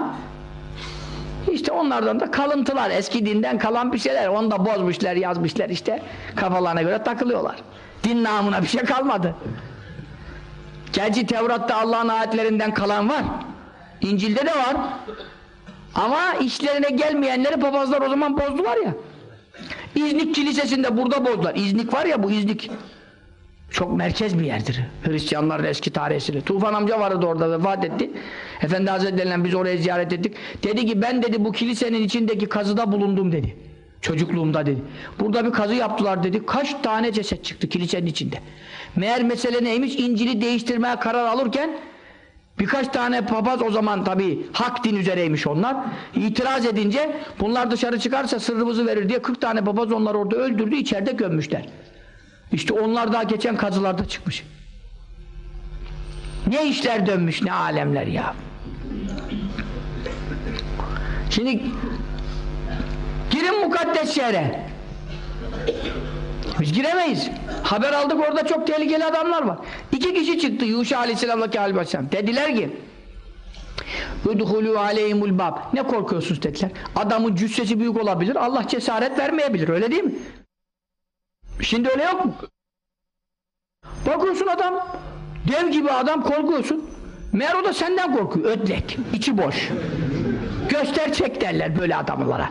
işte onlardan da kalıntılar eski dinden kalan bir şeyler onu da bozmuşlar yazmışlar işte kafalarına göre takılıyorlar din namına bir şey kalmadı gerçi Tevrat'ta Allah'ın ayetlerinden kalan var İncil'de de var ama işlerine gelmeyenleri papazlar o zaman bozdular ya İznik kilisesinde burada bozdular İznik var ya bu İznik çok merkez bir yerdir. Hristiyanların eski tarihsini. Tufan amca vardı orada vefat etti. Efendi Hazretleri'yle biz oraya ziyaret ettik. Dedi ki ben dedi bu kilisenin içindeki kazıda bulundum dedi. Çocukluğumda dedi. Burada bir kazı yaptılar dedi. Kaç tane ceset çıktı kilisenin içinde. Meğer mesele neymiş? İncil'i değiştirmeye karar alırken birkaç tane papaz o zaman tabi hak din üzereymiş onlar. İtiraz edince bunlar dışarı çıkarsa sırrımızı verir diye 40 tane papaz onları orada öldürdü içeride gömmüşler. İşte onlar daha geçen kazılarda çıkmış. Ne işler dönmüş ne alemler ya. Şimdi girin mukaddes şehre. Biz giremeyiz. Haber aldık orada çok tehlikeli adamlar var. İki kişi çıktı Yuşa Aleyhisselam'la Aleyhisselam. Dediler ki Udhulû aleyhimul. Ne korkuyorsunuz dediler. Adamın cüssesi büyük olabilir. Allah cesaret vermeyebilir. Öyle değil mi? Şimdi öyle yok mu? Bakıyorsun adam dev gibi adam korkuyorsun. Meğer o da senden korkuyor. Ödlek. içi boş. Göster çek derler böyle adamlara.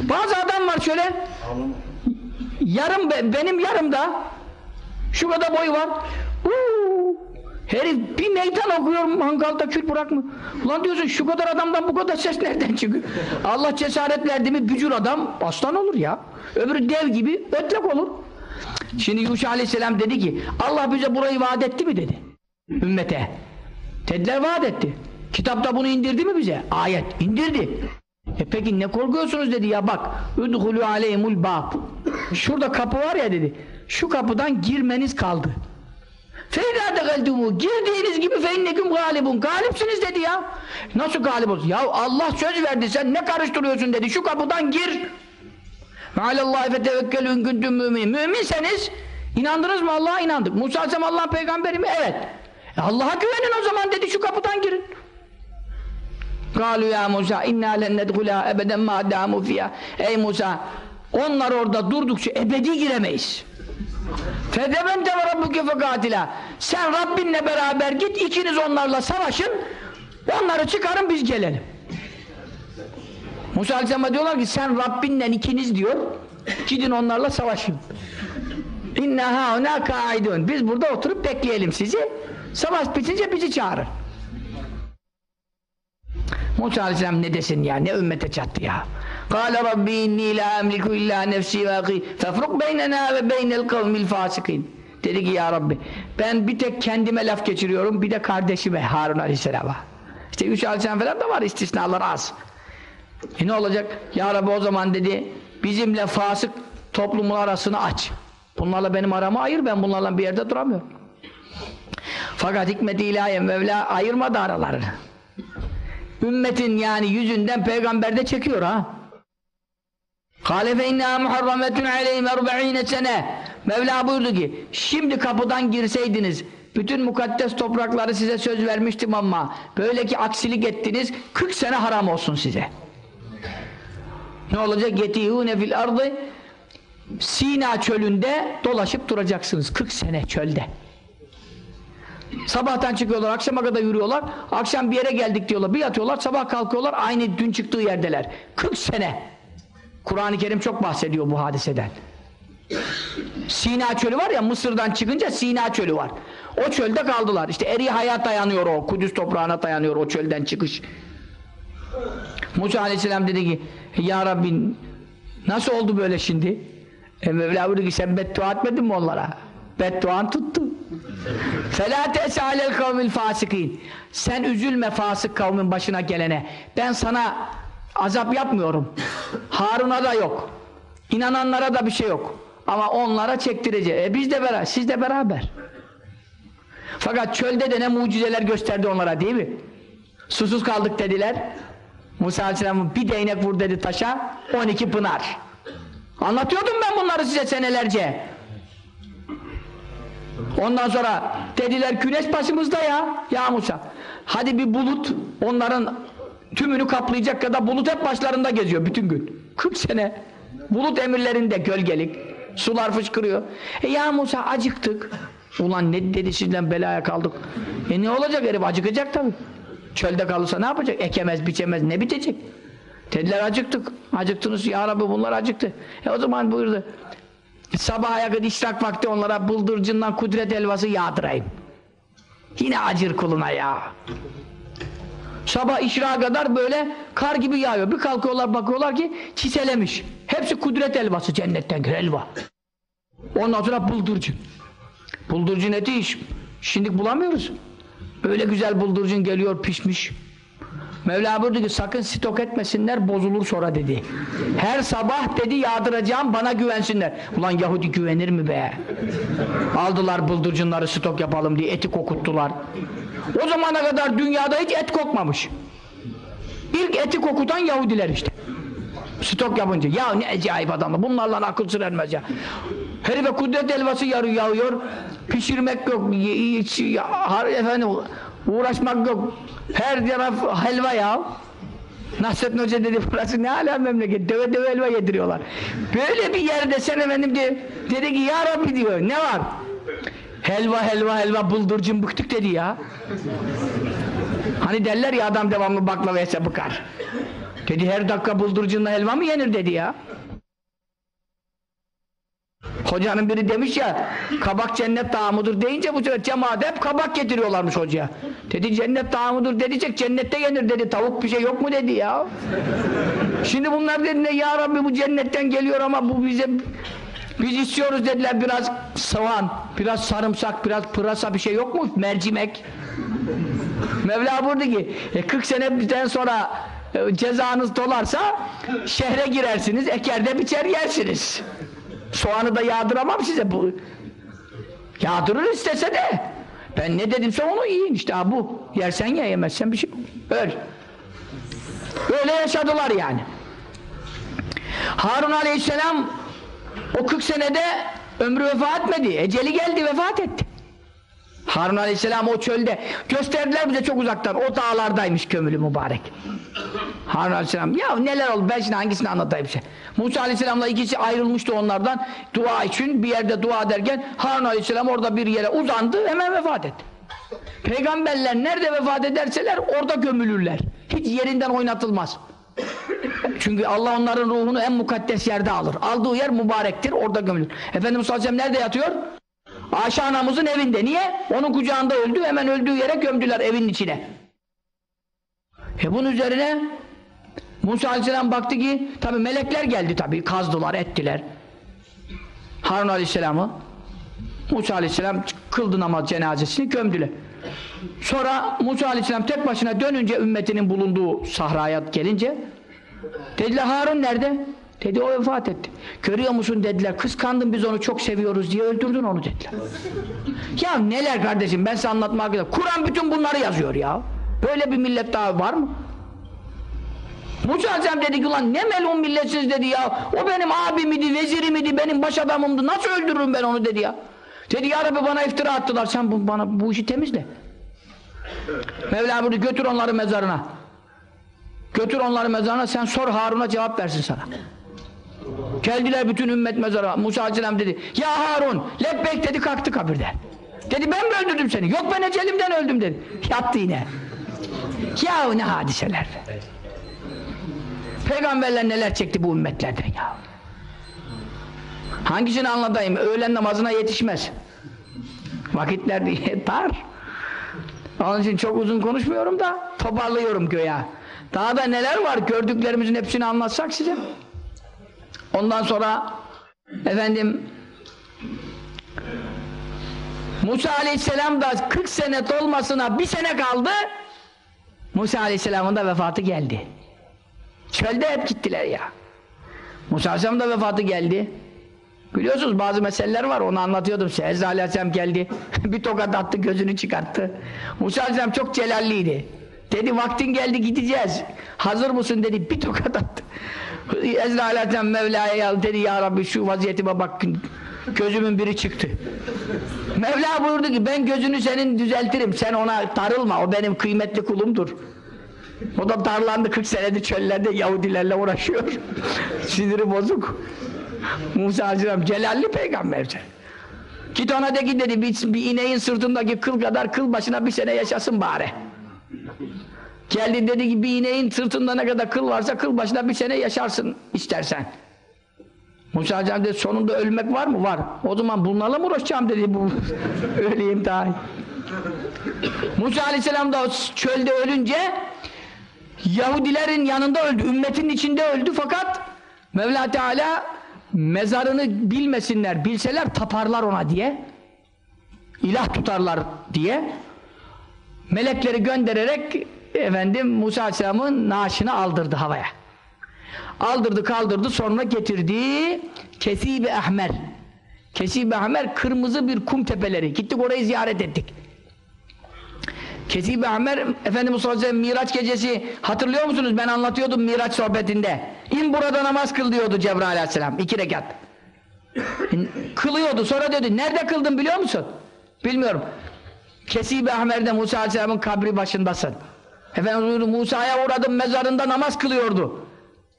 Bazı adam var şöyle yarım benim yarımda şu kadar boyu var. Uuu, herif bir meydan okuyor mangalda kül bırakma. Ulan diyorsun şu kadar adamdan bu kadar ses nereden çıkıyor? Allah cesaret verdi mi bücür adam aslan olur ya. Öbürü dev gibi ötlek olur. Şimdi Yuşa aleyhisselam dedi ki Allah bize burayı vaat etti mi dedi. Ümmete. Dediler vaat etti. Kitapta bunu indirdi mi bize? Ayet indirdi. E peki ne korkuyorsunuz dedi ya bak. Udhulü aleyhimul bab. Şurada kapı var ya dedi. Şu kapıdan girmeniz kaldı. Feyda degaldumu girdiğiniz gibi feinneküm galibun. Galipsiniz dedi ya. Nasıl galip olsun? Ya Allah söz verdi sen ne karıştırıyorsun dedi. Şu kapıdan gir. Ve alallahi fetevekkelü in kuntum müminin. Müminseniz inandınız mı Allah'a inandık. Musa Aleyhisselam Allah'ın peygamberi mi? Evet. E Allah'a güvenin o zaman dedi şu kapıdan girin. Galu ya Musa inna len nedhula ebeden ma damu fiyha. Ey Musa onlar orada durdukça ebedi giremeyiz. Fedebente ve rabbuke fekatila. Sen Rabbinle beraber git ikiniz onlarla savaşın. Onları çıkarın biz gelelim. Musa Aleyhisselam'a diyorlar ki sen Rabbinle ikiniz diyor. Gidin onlarla savaşın. İnna hauna kaidun. Biz burada oturup bekleyelim sizi. Savaş bitince bizi çağırın. Musa Aleyhisselam ne desin ya? Ne ümmete çattı ya? İnni la emliku illa nefsi ve akî fefruk beynena ve beynel kavmil fasikin. Dedi ki ya Rabbi ben bir tek kendime laf geçiriyorum bir de kardeşime Harun Aleyhisselam'a. İşte üç aleyhisselam falan da var istisnalar az. E ne olacak? Ya Rabbi o zaman dedi bizimle fasık toplumun arasını aç. Bunlarla benim aramı ayır ben bunlarla bir yerde duramıyorum. Fakat hikmet-i ilahiye Mevla ayırmadı aralarını. Ümmetin yani yüzünden peygamber de çekiyor ha. Kâle fe innâ muharrametun aleyhim erba'ine sene. Mevla buyurdu ki, şimdi kapıdan girseydiniz, bütün mukaddes toprakları size söz vermiştim ama, böyle ki aksilik ettiniz, 40 sene haram olsun size. Ne olacak? Yetihûne fil ardı Sina çölünde dolaşıp duracaksınız 40 sene çölde. Sabahtan çıkıyorlar, akşama kadar yürüyorlar. Akşam bir yere geldik diyorlar. Bir yatıyorlar, sabah kalkıyorlar. Aynı dün çıktığı yerdeler. 40 sene. Kur'an-ı Kerim çok bahsediyor bu hadiseden. Sina çölü var ya, Mısır'dan çıkınca Sina çölü var. O çölde kaldılar. İşte eri hayat dayanıyor o. Kudüs toprağına dayanıyor o çölden çıkış. Musa aleyhisselam dedi ki Ya Rabbi nasıl oldu böyle şimdi? E Mevla buyurdu ki sen beddua etmedin mi onlara? Bedduan tuttu. فَلَا تَسَعَلَ الْقَوْمِ الْفَاسِقِينَ Sen üzülme fasık kavmin başına gelene. Ben sana azap yapmıyorum. Harun'a da yok. İnananlara da bir şey yok. Ama onlara çektireceğiz. E biz de beraber, siz de beraber. Fakat çölde de ne mucizeler gösterdi onlara değil mi? Susuz kaldık dediler. Musa Aleyhisselam bir değnek vur dedi taşa, 12 pınar. Anlatıyordum ben bunları size senelerce. Ondan sonra dediler güneş başımızda ya, ya Musa. Hadi bir bulut onların tümünü kaplayacak kadar bulut hep başlarında geziyor bütün gün. 40 sene. Bulut emirlerinde gölgelik. Sular fışkırıyor. E ya Musa acıktık. Ulan ne dedi sizden belaya kaldık. E ne olacak herif acıkacak tabii. Çölde kalırsa ne yapacak? Ekemez, biçemez, ne bitecek? Dediler acıktık. Acıktınız ya Rabbi bunlar acıktı. E o zaman buyurdu. Sabaha yakın işrak vakti onlara bıldırcından kudret elvası yağdırayım. Yine acır kuluna ya. Sabah işrağa kadar böyle kar gibi yağıyor. Bir kalkıyorlar bakıyorlar ki çiselemiş. Hepsi kudret elvası cennetten elva. Ondan sonra bıldırcın. Bıldırcın eti iş. Şimdi bulamıyoruz. Öyle güzel bıldırcın geliyor pişmiş. Mevla buyurdu ki sakın stok etmesinler bozulur sonra dedi. Her sabah dedi yağdıracağım bana güvensinler. Ulan Yahudi güvenir mi be? Aldılar bıldırcınları stok yapalım diye eti kokuttular. O zamana kadar dünyada hiç et kokmamış. İlk eti kokutan Yahudiler işte. Stok yapınca. Ya ne acayip adamlar. Bunlarla akıl sır ermez ya. Herife kudret elvası yarı yağıyor. Pişirmek yok. Efendim uğraşmak yok. Her taraf helva ya. Nasrettin Hoca dedi burası ne alem memleket. Döve döve helva yediriyorlar. Böyle bir yerde sen efendim de, dedi ki ya Rabbi diyor ne var? Helva helva helva bıldırcın bıktık dedi ya. Hani derler ya adam devamlı baklava yese bıkar. Dedi her dakika bıldırcınla helva mı yenir dedi ya. Hocanın biri demiş ya kabak cennet tağımıdır deyince bu sefer cemaat hep kabak getiriyorlarmış hocaya. Dedi cennet tağımıdır dedicek cennette yenir dedi tavuk bir şey yok mu dedi ya. Şimdi bunlar dediler ya Rabbi bu cennetten geliyor ama bu bize biz istiyoruz dediler biraz soğan, biraz sarımsak, biraz pırasa bir şey yok mu? Mercimek. Mevla buyurdu ki e, 40 seneden sonra e, cezanız dolarsa şehre girersiniz, ekerde biçer yersiniz. Soğanı da yağdıramam size bu. Yağdırır istese de. Ben ne dedimse onu yiyin işte ha bu. Yersen ye yemezsen bir şey. Öyle. Öyle yaşadılar yani. Harun aleyhisselam o 40 senede ömrü vefat etmedi. Eceli geldi vefat etti. Harun aleyhisselam o çölde gösterdiler bize çok uzaktan. O dağlardaymış kömülü mübarek. Harun aleyhisselam ya neler oldu ben şimdi hangisini anlatayım size. Musa aleyhisselamla ikisi ayrılmıştı onlardan dua için bir yerde dua ederken Harun aleyhisselam orada bir yere uzandı hemen vefat etti. Peygamberler nerede vefat ederseler orada gömülürler. Hiç yerinden oynatılmaz. Çünkü Allah onların ruhunu en mukaddes yerde alır. Aldığı yer mübarektir, orada gömülür. Efendimiz sallallahu nerede yatıyor? Ayşe anamızın evinde. Niye? Onun kucağında öldü, hemen öldüğü yere gömdüler evin içine. E bunun üzerine Musa aleyhisselam baktı ki tabi melekler geldi tabi kazdılar ettiler Harun aleyhisselamı Musa aleyhisselam kıldı namaz cenazesini gömdüler. Sonra Musa Aleyhisselam tek başına dönünce ümmetinin bulunduğu sahraya gelince dediler Harun nerede? Dedi o vefat etti. Görüyor musun dediler kıskandın biz onu çok seviyoruz diye öldürdün onu dediler. ya neler kardeşim ben size anlatmak istiyorum. Kur'an bütün bunları yazıyor ya. Böyle bir millet daha var mı? Musa dedi ki ulan ne melun milletsiz dedi ya. O benim abim idi, vezirim idi, benim baş adamımdı. Nasıl öldürürüm ben onu dedi ya. Dedi ya Rabbi bana iftira attılar. Sen bu, bana bu işi temizle. Mevla buyurdu götür onları mezarına. Götür onları mezarına sen sor Harun'a cevap versin sana. Geldiler bütün ümmet mezara. Musa Aleyhisselam dedi ya Harun lebbek dedi kalktı kabirden. Dedi ben mi öldürdüm seni? Yok ben ecelimden öldüm dedi. Yattı yine. Ya ne hadiseler be. Peygamberler neler çekti bu ümmetlerden ya. Hangisini anlatayım? Öğlen namazına yetişmez. Vakitler diye dar. Onun için çok uzun konuşmuyorum da toparlıyorum göğe. Daha da neler var gördüklerimizin hepsini anlatsak size. Ondan sonra efendim Musa Aleyhisselam da 40 sene dolmasına bir sene kaldı. Musa Aleyhisselam'ın da vefatı geldi. Çölde hep gittiler ya. Musa Aleyhisselam da vefatı geldi. Biliyorsunuz bazı meseleler var onu anlatıyordum. Ezra Aleyhisselam geldi. (laughs) bir tokat attı gözünü çıkarttı. Musa Aleyhisselam çok celalliydi. Dedi vaktin geldi gideceğiz. Hazır mısın dedi bir tokat attı. Ezra Aleyhisselam Mevla'ya yal dedi ya Rabbi şu vaziyetime bak gözümün biri çıktı. Mevla buyurdu ki ben gözünü senin düzeltirim sen ona darılma o benim kıymetli kulumdur. O da darlandı 40 senedir çöllerde Yahudilerle uğraşıyor. (laughs) Siniri bozuk. Musa Aleyhisselam celalli peygamberce. Git ona de ki dedi bir, bir ineğin sırtındaki kıl kadar kıl başına bir sene yaşasın bari. Geldi dedi ki bir ineğin sırtında ne kadar kıl varsa kıl başına bir sene yaşarsın istersen. Musa Aleyhisselam dedi sonunda ölmek var mı? Var. O zaman bunlarla mı uğraşacağım dedi bu (laughs) öleyim daha. Musa Aleyhisselam da çölde ölünce Yahudilerin yanında öldü, ümmetin içinde öldü fakat Mevla Teala mezarını bilmesinler, bilseler taparlar ona diye ilah tutarlar diye melekleri göndererek efendim Musa Aleyhisselam'ın naaşını aldırdı havaya. Aldırdı kaldırdı sonra getirdi Kesibe Ahmer. Kesibe Ahmer kırmızı bir kum tepeleri. Gittik orayı ziyaret ettik. Kesibe Ahmer Efendimiz sallallahu aleyhi Miraç gecesi hatırlıyor musunuz? Ben anlatıyordum Miraç sohbetinde. İn burada namaz kıl diyordu Cebrail aleyhisselam. iki rekat. Kılıyordu. Sonra dedi nerede kıldın biliyor musun? Bilmiyorum. Kesibe Ahmer'de Musa aleyhisselamın kabri başındasın. Efendimiz Musa'ya uğradım mezarında namaz kılıyordu.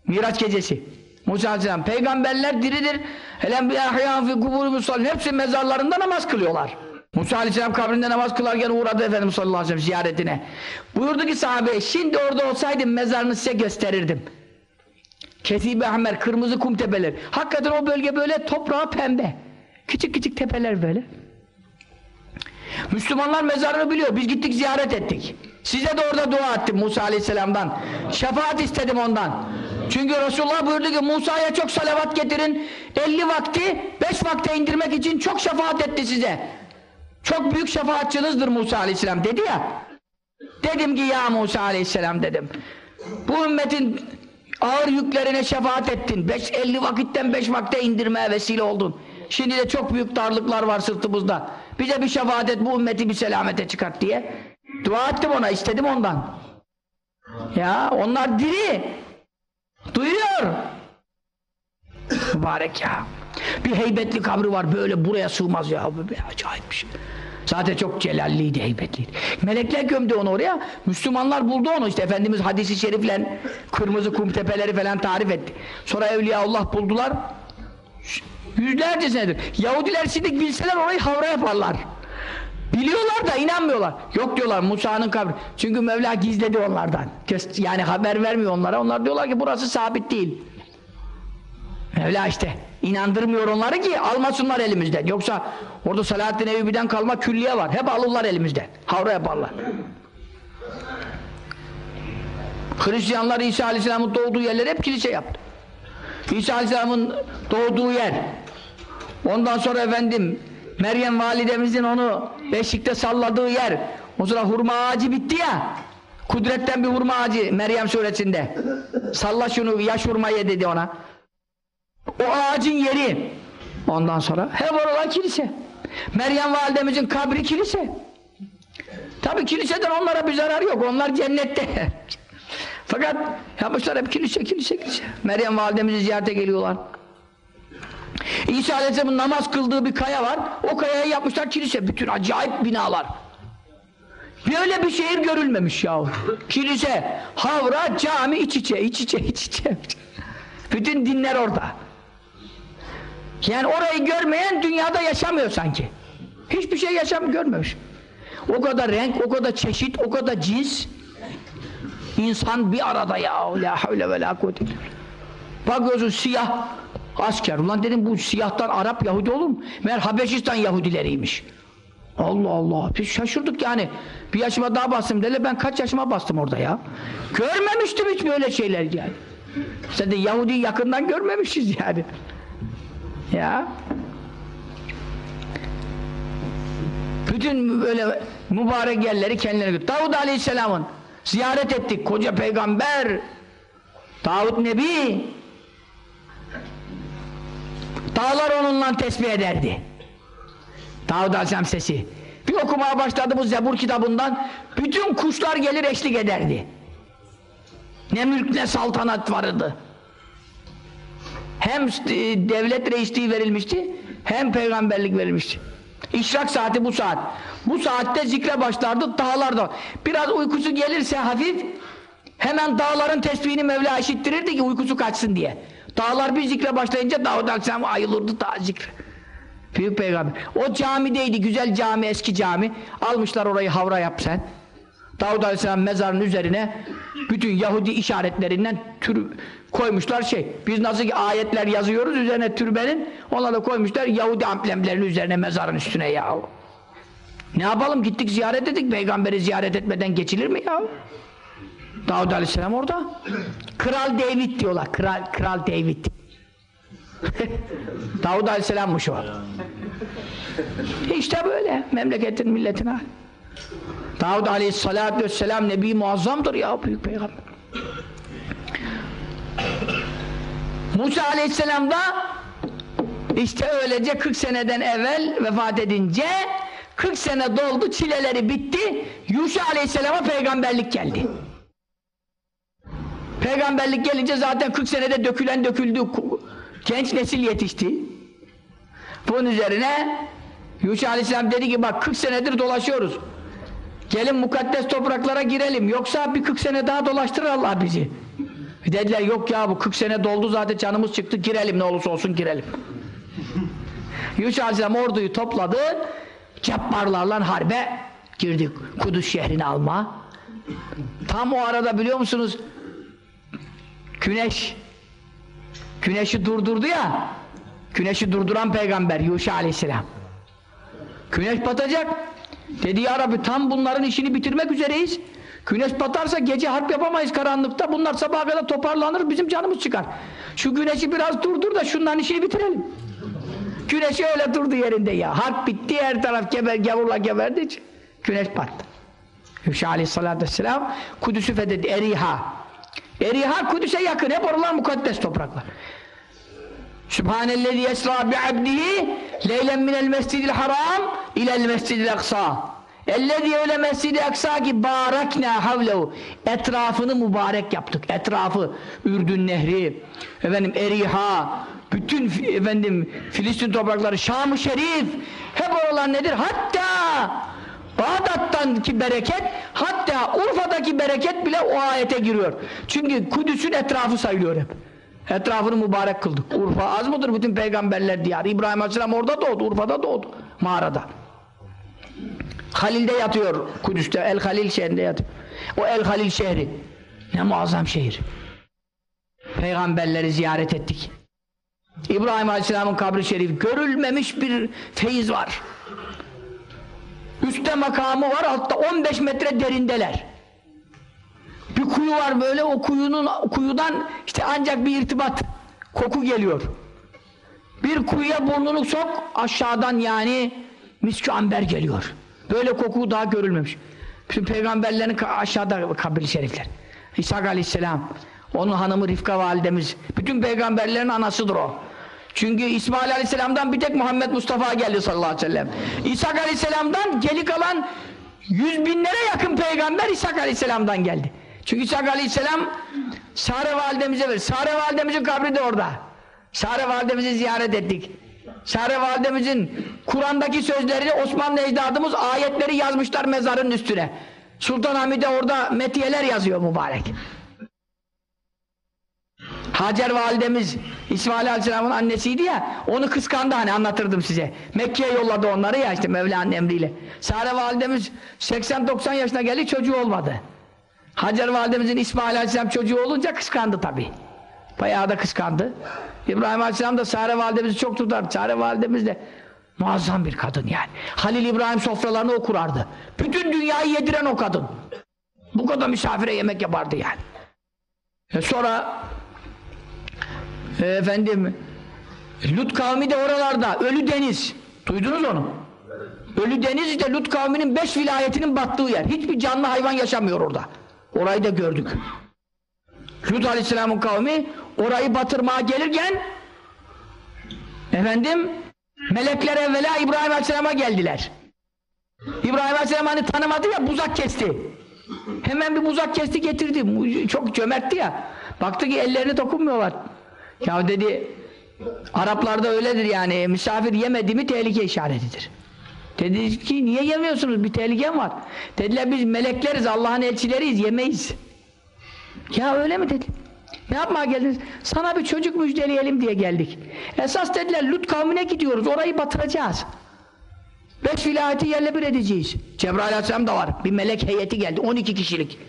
Miraç gecesi. Musa aleyhisselam peygamberler diridir. Helen bi ahyan fi kuburi musallin hepsi mezarlarında namaz kılıyorlar. Musa aleyhisselam kabrinde namaz kılarken uğradı Efendimiz sallallahu aleyhi ve sellem ziyaretine. Buyurdu ki sahabe şimdi orada olsaydım mezarını size gösterirdim. Kesibe Ahmer kırmızı kum tepeler. Hakikaten o bölge böyle toprağı pembe. Küçük küçük tepeler böyle. Müslümanlar mezarını biliyor. Biz gittik ziyaret ettik. Size de orada dua ettim Musa Aleyhisselam'dan. Şefaat istedim ondan. Çünkü Resulullah buyurdu ki Musa'ya çok salavat getirin. 50 vakti 5 vakte indirmek için çok şefaat etti size. Çok büyük şefaatçınızdır Musa Aleyhisselam dedi ya. Dedim ki ya Musa Aleyhisselam dedim. Bu ümmetin ağır yüklerine şefaat ettin. 5 50 vakitten 5 vakte indirmeye vesile oldun. Şimdi de çok büyük darlıklar var sırtımızda. Bize bir şefaat et bu ümmeti bir selamete çıkart diye. Dua ettim ona istedim ondan. Ya onlar diri. Duyuyor. Mübarek ya. Bir heybetli kabri var böyle buraya sığmaz ya. Acayip bir şey. Zaten çok celalliydi, heybetliydi. Melekler gömdü onu oraya. Müslümanlar buldu onu işte. Efendimiz hadisi şerifle kırmızı kum tepeleri falan tarif etti. Sonra Evliyaullah buldular. Yüzlerce senedir. Yahudiler şimdi bilseler orayı havra yaparlar. Biliyorlar da inanmıyorlar. Yok diyorlar Musa'nın kabri. Çünkü Mevla gizledi onlardan. Yani haber vermiyor onlara. Onlar diyorlar ki burası sabit değil. Mevla işte inandırmıyor onları ki almasınlar elimizden. Yoksa orada Selahaddin Eyyubi'den kalma külliye var. Hep alırlar elimizden. Havra yaparlar. Hristiyanlar İsa Aleyhisselam'ın doğduğu yerleri hep kilise yaptı. İsa Aleyhisselam'ın doğduğu yer. Ondan sonra efendim Meryem validemizin onu beşikte salladığı yer. O sıra hurma ağacı bitti ya. Kudretten bir hurma ağacı Meryem suresinde. Salla şunu yaş hurma ye dedi ona. O ağacın yeri. Ondan sonra hep oralar kilise. Meryem validemizin kabri kilise. Tabi kiliseden onlara bir zarar yok onlar cennette. (laughs) Fakat yapmışlar hep kilise kilise kilise. Meryem validemizi ziyarete geliyorlar İsa Aleyhisselam'ın namaz kıldığı bir kaya var. O kayayı yapmışlar kilise. Bütün acayip binalar. Böyle bir şehir görülmemiş yahu. Kilise, havra, cami iç içe, iç içe, iç içe. Bütün dinler orada. Yani orayı görmeyen dünyada yaşamıyor sanki. Hiçbir şey yaşam görmemiş. O kadar renk, o kadar çeşit, o kadar cins. İnsan bir arada ya. La havle ve la kuvvete. Bakıyorsun siyah asker. Ulan dedim bu siyahtan Arap Yahudi olur mu? Meğer Habeşistan Yahudileriymiş. Allah Allah. Biz şaşırdık yani. Bir yaşıma daha bastım dedi. Ben kaç yaşıma bastım orada ya. Görmemiştim hiç böyle şeyler yani. Sen de Yahudi yakından görmemişiz yani. Ya. Bütün böyle mübarek yerleri kendilerine Davud Aleyhisselam'ın ziyaret ettik. Koca peygamber Davud Nebi Dağlar onunla tesbih ederdi. Davud Aleyhisselam sesi. Bir okumaya başladı bu Zebur kitabından. Bütün kuşlar gelir eşlik ederdi. Ne mülk ne saltanat vardı. Hem e, devlet reisliği verilmişti, hem peygamberlik verilmişti. İşrak saati bu saat. Bu saatte zikre başlardı dağlarda. Biraz uykusu gelirse hafif, hemen dağların tesbihini Mevla işittirirdi ki uykusu kaçsın diye. Dağlar bir zikre başlayınca Davud Aleyhisselam ayılırdı daha zikre. Büyük peygamber. O camideydi, güzel cami, eski cami. Almışlar orayı havra yap sen. Davud Aleyhisselam mezarının üzerine bütün Yahudi işaretlerinden tür koymuşlar şey. Biz nasıl ki ayetler yazıyoruz üzerine türbenin, onlar da koymuşlar Yahudi amblemlerinin üzerine mezarın üstüne ya. Ne yapalım gittik ziyaret ettik peygamberi ziyaret etmeden geçilir mi ya? Davud Aleyhisselam orada. Kral David diyorlar. Kral, Kral David. (laughs) Davud Aleyhisselam'mış o. İşte böyle memleketin milletin hali. Davud Aleyhisselatü Vesselam Nebi muazzamdır ya büyük peygamber. Musa Aleyhisselam da işte öylece 40 seneden evvel vefat edince 40 sene doldu çileleri bitti Yuşa Aleyhisselam'a peygamberlik geldi. Peygamberlik gelince zaten 40 senede dökülen döküldü. Genç nesil yetişti. Bunun üzerine Yuşa Aleyhisselam dedi ki bak 40 senedir dolaşıyoruz. Gelin mukaddes topraklara girelim. Yoksa bir 40 sene daha dolaştırır Allah bizi. Dediler yok ya bu 40 sene doldu zaten canımız çıktı girelim ne olursa olsun girelim. (laughs) Yuşa Aleyhisselam orduyu topladı. Cabbarlarla harbe girdik. Kudüs şehrini alma. Tam o arada biliyor musunuz Güneş. Güneşi durdurdu ya. Güneşi durduran peygamber Yuşa aleyhisselam. Güneş batacak. Dedi ya Rabbi tam bunların işini bitirmek üzereyiz. Güneş batarsa gece harp yapamayız karanlıkta. Bunlar sabaha kadar toparlanır bizim canımız çıkar. Şu güneşi biraz durdur da şunların işini bitirelim. Güneş öyle durdu yerinde ya. Harp bitti her taraf geber, gavurla geberdi. Güneş battı. Yuşa aleyhissalatü vesselam Kudüs'ü fethetti Eriha Eriha Kudüs'e yakın. Hep oralar mukaddes topraklar. Sübhanellezi esra bi abdihi leylen minel mescidil haram ilel mescidil aksa. Ellezi öyle mescidi aksa ki barakna havlehu. Etrafını mübarek yaptık. Etrafı Ürdün Nehri, efendim Eriha, bütün efendim Filistin toprakları, Şam-ı Şerif hep oralar nedir? Hatta Bağdat'tan ki bereket hatta Urfa'daki bereket bile o ayete giriyor. Çünkü Kudüs'ün etrafı sayılıyor hep. Etrafını mübarek kıldık. Urfa az mıdır bütün peygamberler diyarı? İbrahim Aleyhisselam orada doğdu, Urfa'da doğdu. Mağarada. Halil'de yatıyor Kudüs'te. El Halil şehrinde yatıyor. O El Halil şehri. Ne muazzam şehir. Peygamberleri ziyaret ettik. İbrahim Aleyhisselam'ın kabri şerif görülmemiş bir feyiz var. Üstte makamı var, altta 15 metre derindeler. Bir kuyu var böyle, o kuyunun kuyudan işte ancak bir irtibat, koku geliyor. Bir kuyuya burnunu sok, aşağıdan yani miskü amber geliyor. Böyle koku daha görülmemiş. Bütün peygamberlerin aşağıda kabir-i şerifler. İsa aleyhisselam, onun hanımı Rifka validemiz, bütün peygamberlerin anasıdır o. Çünkü İsmail aleyhisselamdan bir tek Muhammed Mustafa geldi sallallahu aleyhi ve sellem. İsa aleyhisselamdan geri kalan yüz binlere yakın peygamber İsa aleyhisselamdan geldi. Çünkü İsa aleyhisselam Sare validemize verir. Sare validemizin kabri de orada. Sare validemizi ziyaret ettik. Sare validemizin Kur'an'daki sözlerini Osmanlı ecdadımız ayetleri yazmışlar mezarın üstüne. Sultan Hamide orada metiyeler yazıyor mübarek. Hacer validemiz İsmail Aleyhisselam'ın annesiydi ya onu kıskandı hani anlatırdım size. Mekke'ye yolladı onları ya işte Mevla'nın emriyle. Sare validemiz 80-90 yaşına geldi çocuğu olmadı. Hacer validemizin İsmail Aleyhisselam çocuğu olunca kıskandı tabi. Bayağı da kıskandı. İbrahim Aleyhisselam da Sare validemizi çok tutar. Sare validemiz de muazzam bir kadın yani. Halil İbrahim sofralarını o kurardı. Bütün dünyayı yediren o kadın. Bu kadar misafire yemek yapardı yani. E sonra efendim Lut kavmi de oralarda Ölü Deniz. Duydunuz onu? Ölü Deniz işte Lut kavminin beş vilayetinin battığı yer. Hiçbir canlı hayvan yaşamıyor orada. Orayı da gördük. Lut Aleyhisselam'ın kavmi orayı batırmaya gelirken efendim melekler evvela İbrahim Aleyhisselam'a geldiler. İbrahim Aleyhisselam hani tanımadı ya buzak kesti. Hemen bir buzak kesti getirdi. Çok cömertti ya. Baktı ki ellerini dokunmuyorlar. Ya dedi Araplarda öyledir yani misafir yemedi mi tehlike işaretidir. Dedi ki niye yemiyorsunuz bir tehlikem var. Dediler biz melekleriz Allah'ın elçileriyiz yemeyiz. Ya öyle mi dedi. Ne yapmaya geldiniz? Sana bir çocuk müjdeleyelim diye geldik. Esas dediler Lut kavmine gidiyoruz orayı batıracağız. Beş vilayeti yerle bir edeceğiz. Cebrail Aleyhisselam da var. Bir melek heyeti geldi. 12 kişilik.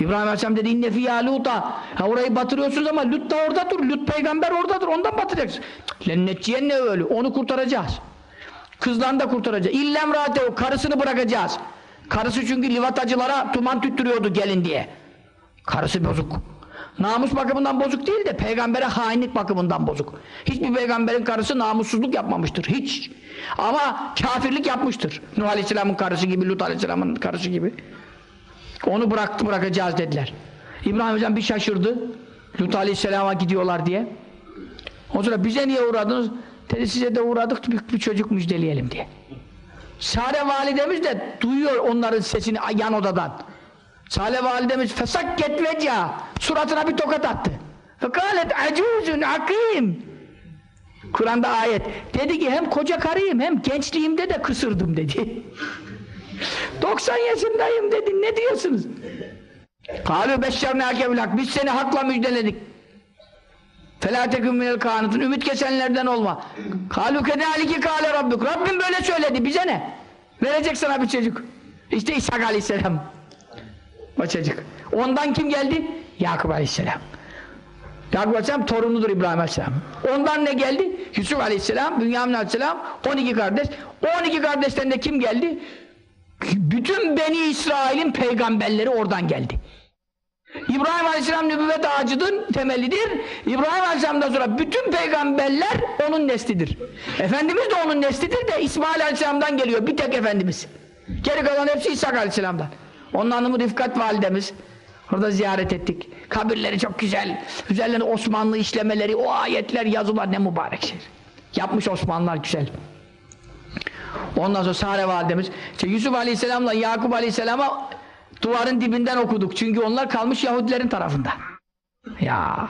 İbrahim Aleyhisselam dedi inne fiyâ Lut'a. Ha orayı batırıyorsunuz ama Lut da oradadır. Lut peygamber oradadır. Ondan batıracaksın. Lennetçiyen ne öyle? Onu kurtaracağız. Kızlarını da kurtaracağız. İllem o karısını bırakacağız. Karısı çünkü livatacılara tuman tüttürüyordu gelin diye. Karısı bozuk. Namus bakımından bozuk değil de peygambere hainlik bakımından bozuk. Hiçbir peygamberin karısı namussuzluk yapmamıştır. Hiç. Ama kafirlik yapmıştır. Nuh Aleyhisselam'ın karısı gibi, Lut Aleyhisselam'ın karısı gibi. Onu bıraktı bırakacağız dediler. İbrahim Hocam bir şaşırdı. Lut Aleyhisselam'a gidiyorlar diye. O sonra bize niye uğradınız? Dedi size de uğradık bir, bir çocuk müjdeleyelim diye. Sare validemiz de duyuyor onların sesini yan odadan. Sale validemiz fesakket veca suratına bir tokat attı. Fekalet acuzun akim. Kur'an'da ayet. Dedi ki hem koca karıyım hem gençliğimde de kısırdım dedi. 90 yaşındayım dedi. Ne diyorsunuz? Kalu beşşerne hakemlak. Biz seni hakla müjdeledik. Felâ tekun minel kânıtın. Ümit kesenlerden olma. Kalu kedâliki kâle rabbuk. Rabbim böyle söyledi. Bize ne? Verecek sana bir çocuk. İşte İshak aleyhisselam. O çocuk. Ondan kim geldi? Yakup aleyhisselam. Yakup aleyhisselam torunudur İbrahim aleyhisselam. Ondan ne geldi? Yusuf aleyhisselam, Bünyamin aleyhisselam, 12 kardeş. O 12 kardeşten de kim geldi? Bütün Beni İsrail'in peygamberleri oradan geldi. İbrahim Aleyhisselam nübüvvet ağacıdır, temelidir. İbrahim Aleyhisselam'dan sonra bütün peygamberler onun neslidir. Efendimiz de onun neslidir de İsmail Aleyhisselam'dan geliyor. Bir tek Efendimiz. Geri kalan hepsi İshak Aleyhisselam'dan. Onun hanımı Rifkat validemiz. Orada ziyaret ettik. Kabirleri çok güzel. Üzerlerine Osmanlı işlemeleri, o ayetler, yazılar ne mübarek şey. Yapmış Osmanlılar güzel. Ondan sonra Sare validemiz işte Yusuf Aleyhisselam'la Yakup Aleyhisselam'a duvarın dibinden okuduk. Çünkü onlar kalmış Yahudilerin tarafında. Ya.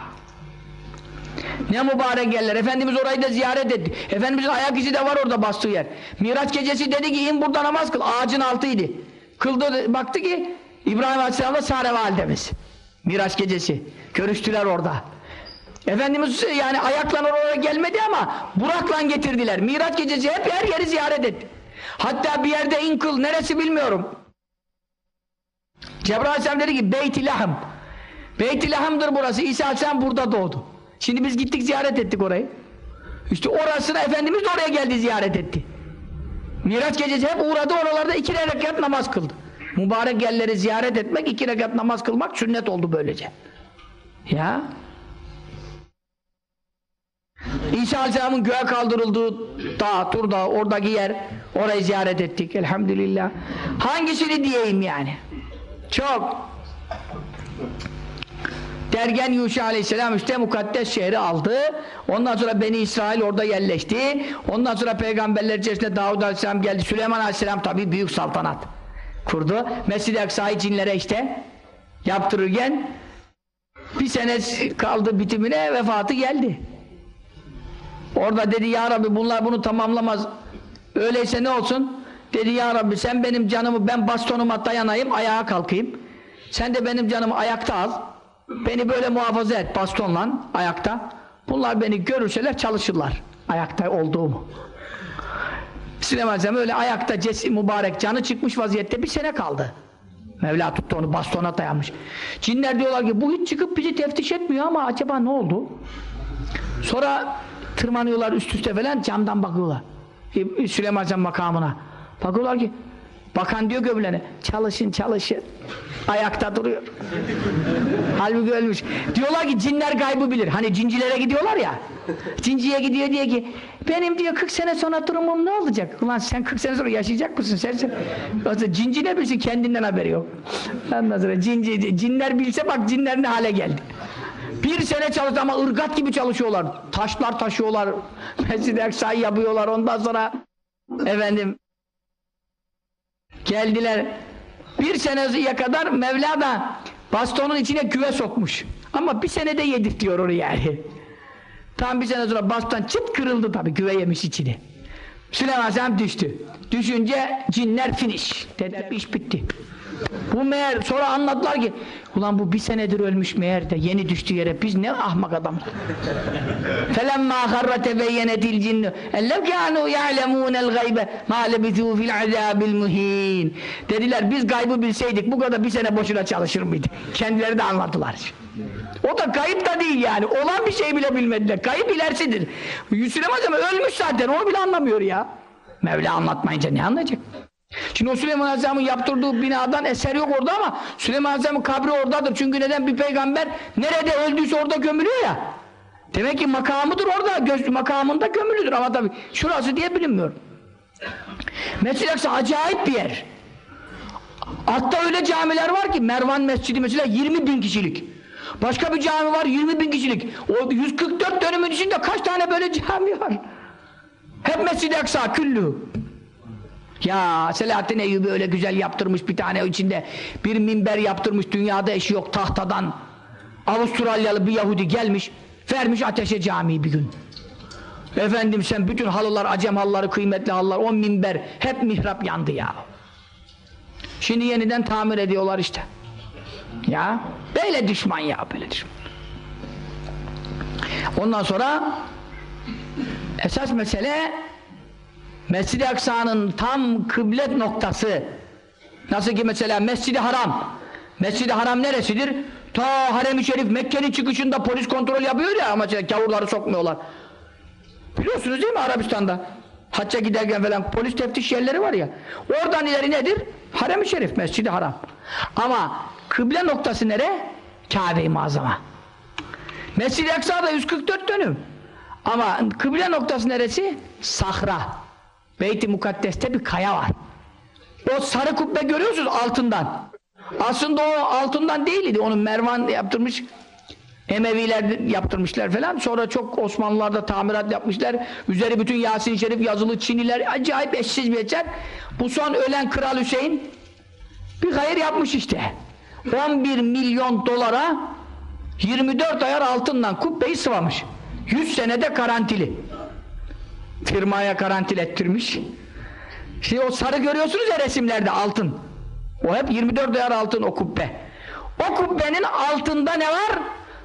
Ne mübarek yerler. Efendimiz orayı da ziyaret etti. Efendimizin ayak izi de var orada bastığı yer. Miraç gecesi dedi ki in burada namaz kıl. Ağacın altıydı. Kıldı baktı ki İbrahim Aleyhisselam'la Sare validemiz. Miraç gecesi. Görüştüler orada. Efendimiz yani ayakla oraya gelmedi ama Burak'la getirdiler. Miraç gecesi hep her yeri ziyaret etti. Hatta bir yerde in kıl. Neresi bilmiyorum. Cebrail Aleyhisselam dedi ki Beyt-i Lahm. Beyt-i Lahm'dır burası. İsa Aleyhisselam burada doğdu. Şimdi biz gittik ziyaret ettik orayı. İşte orasına Efendimiz de oraya geldi ziyaret etti. Miraç gecesi hep uğradı oralarda iki rekat namaz kıldı. Mübarek yerleri ziyaret etmek, iki rekat namaz kılmak sünnet oldu böylece. Ya. İsa Aleyhisselam'ın göğe kaldırıldığı dağ, Tur Dağı, oradaki yer. Orayı ziyaret ettik elhamdülillah. Hangisini diyeyim yani? Çok. Dergen Yuşa Aleyhisselam işte mukaddes şehri aldı. Ondan sonra Beni İsrail orada yerleşti. Ondan sonra peygamberler içerisinde Davud Aleyhisselam geldi. Süleyman Aleyhisselam tabi büyük saltanat kurdu. Mescid-i Aksa'yı cinlere işte yaptırırken bir sene kaldı bitimine vefatı geldi. Orada dedi ya Rabbi bunlar bunu tamamlamaz. Öyleyse ne olsun? Dedi ya Rabbi sen benim canımı ben bastonuma dayanayım ayağa kalkayım. Sen de benim canımı ayakta al. Beni böyle muhafaza et bastonla ayakta. Bunlar beni görürseler çalışırlar ayakta olduğumu. Süleyman Aleyhisselam öyle ayakta cesi, mübarek canı çıkmış vaziyette bir sene kaldı. Mevla tuttu onu bastona dayanmış. Cinler diyorlar ki bu hiç çıkıp bizi teftiş etmiyor ama acaba ne oldu? Sonra tırmanıyorlar üst üste falan camdan bakıyorlar. Süleyman Aleyhisselam makamına. Bakıyorlar ki bakan diyor göbülene çalışın çalışın. Ayakta duruyor. (laughs) Halbuki ölmüş. Diyorlar ki cinler gaybı bilir. Hani cincilere gidiyorlar ya. Cinciye gidiyor diye ki benim diyor 40 sene sonra durumum ne olacak? Ulan sen 40 sene sonra yaşayacak mısın? Sen, sen... Aslında cinci ne bilsin kendinden haberi yok. Ondan sonra cinci, cinler bilse bak cinler ne hale geldi. Bir sene çalıştı ama ırgat gibi çalışıyorlar. Taşlar taşıyorlar. (laughs) Mescid-i Aksa'yı yapıyorlar. Ondan sonra efendim geldiler. Bir seneye kadar Mevla da bastonun içine güve sokmuş. Ama bir senede yedirtiyor onu yani. Tam bir sene sonra baston çıt kırıldı tabi güve yemiş içini. Süleyman Aleyhisselam düştü. Düşünce cinler finish. Dediler iş bitti. Bu meğer sonra anladılar ki ulan bu bir senedir ölmüş meğer de yeni düştü yere biz ne ahmak adam. فَلَمَّا خَرَّ تَبَيَّنَتِ الْجِنُّ اَلَّوْ كَانُوا يَعْلَمُونَ الْغَيْبَ مَا لَبِثُوا فِي الْعَذَابِ الْمُه۪ينَ Dediler biz gaybı bilseydik bu kadar bir sene boşuna çalışır mıydı? Kendileri de anladılar. O da kayıp da değil yani. Olan bir şey bile bilmediler. Kayıp ilerisidir. Süleyman ama ölmüş zaten. Onu bile anlamıyor ya. Mevla anlatmayınca ne anlayacak? Şimdi o Süleyman Aleyhisselam'ın yaptırdığı binadan eser yok orada ama Süleyman Aleyhisselam'ın kabri oradadır. Çünkü neden bir peygamber nerede öldüyse orada gömülüyor ya. Demek ki makamıdır orada. Göz, makamında gömülüdür ama tabii şurası diye bilinmiyor. Mescid-i Aksa acayip bir yer. Hatta öyle camiler var ki Mervan Mescidi mesela 20 bin kişilik. Başka bir cami var 20 bin kişilik. O 144 dönümün içinde kaç tane böyle cami var? Hep Mescid-i Aksa küllü. Ya Selahattin Eyyubi öyle güzel yaptırmış bir tane içinde bir minber yaptırmış dünyada eşi yok tahtadan. Avustralyalı bir Yahudi gelmiş vermiş ateşe camiyi bir gün. Efendim sen bütün halılar acem halıları kıymetli halılar o minber hep mihrap yandı ya. Şimdi yeniden tamir ediyorlar işte. Ya böyle düşman ya böyle düşman. Ondan sonra esas mesele Mescid-i Aksa'nın tam kıblet noktası nasıl ki mesela Mescid-i Haram Mescid-i Haram neresidir? Ta Harem-i Şerif Mekke'nin çıkışında polis kontrol yapıyor ya ama şey, gavurları sokmuyorlar. Biliyorsunuz değil mi Arabistan'da? Hacca giderken falan polis teftiş yerleri var ya. Oradan ileri nedir? Harem-i Şerif, Mescid-i Haram. Ama kıble noktası nere? Kabe-i Muazzama. Mescid-i Aksa'da 144 dönüm. Ama kıble noktası neresi? Sahra. Beyt-i Mukaddes'te bir kaya var. O sarı kubbe görüyorsunuz altından. Aslında o altından değildi. Onu Mervan yaptırmış. Emeviler yaptırmışlar falan. Sonra çok Osmanlılar da tamirat yapmışlar. Üzeri bütün Yasin Şerif yazılı Çiniler. Acayip eşsiz bir eser. Bu son ölen Kral Hüseyin bir hayır yapmış işte. 11 milyon dolara 24 ayar altından kubbeyi sıvamış. 100 senede garantili. Firmaya karantil ettirmiş. Şimdi o sarı görüyorsunuz ya resimlerde altın. O hep 24 ayar altın o kubbe. O kubbenin altında ne var?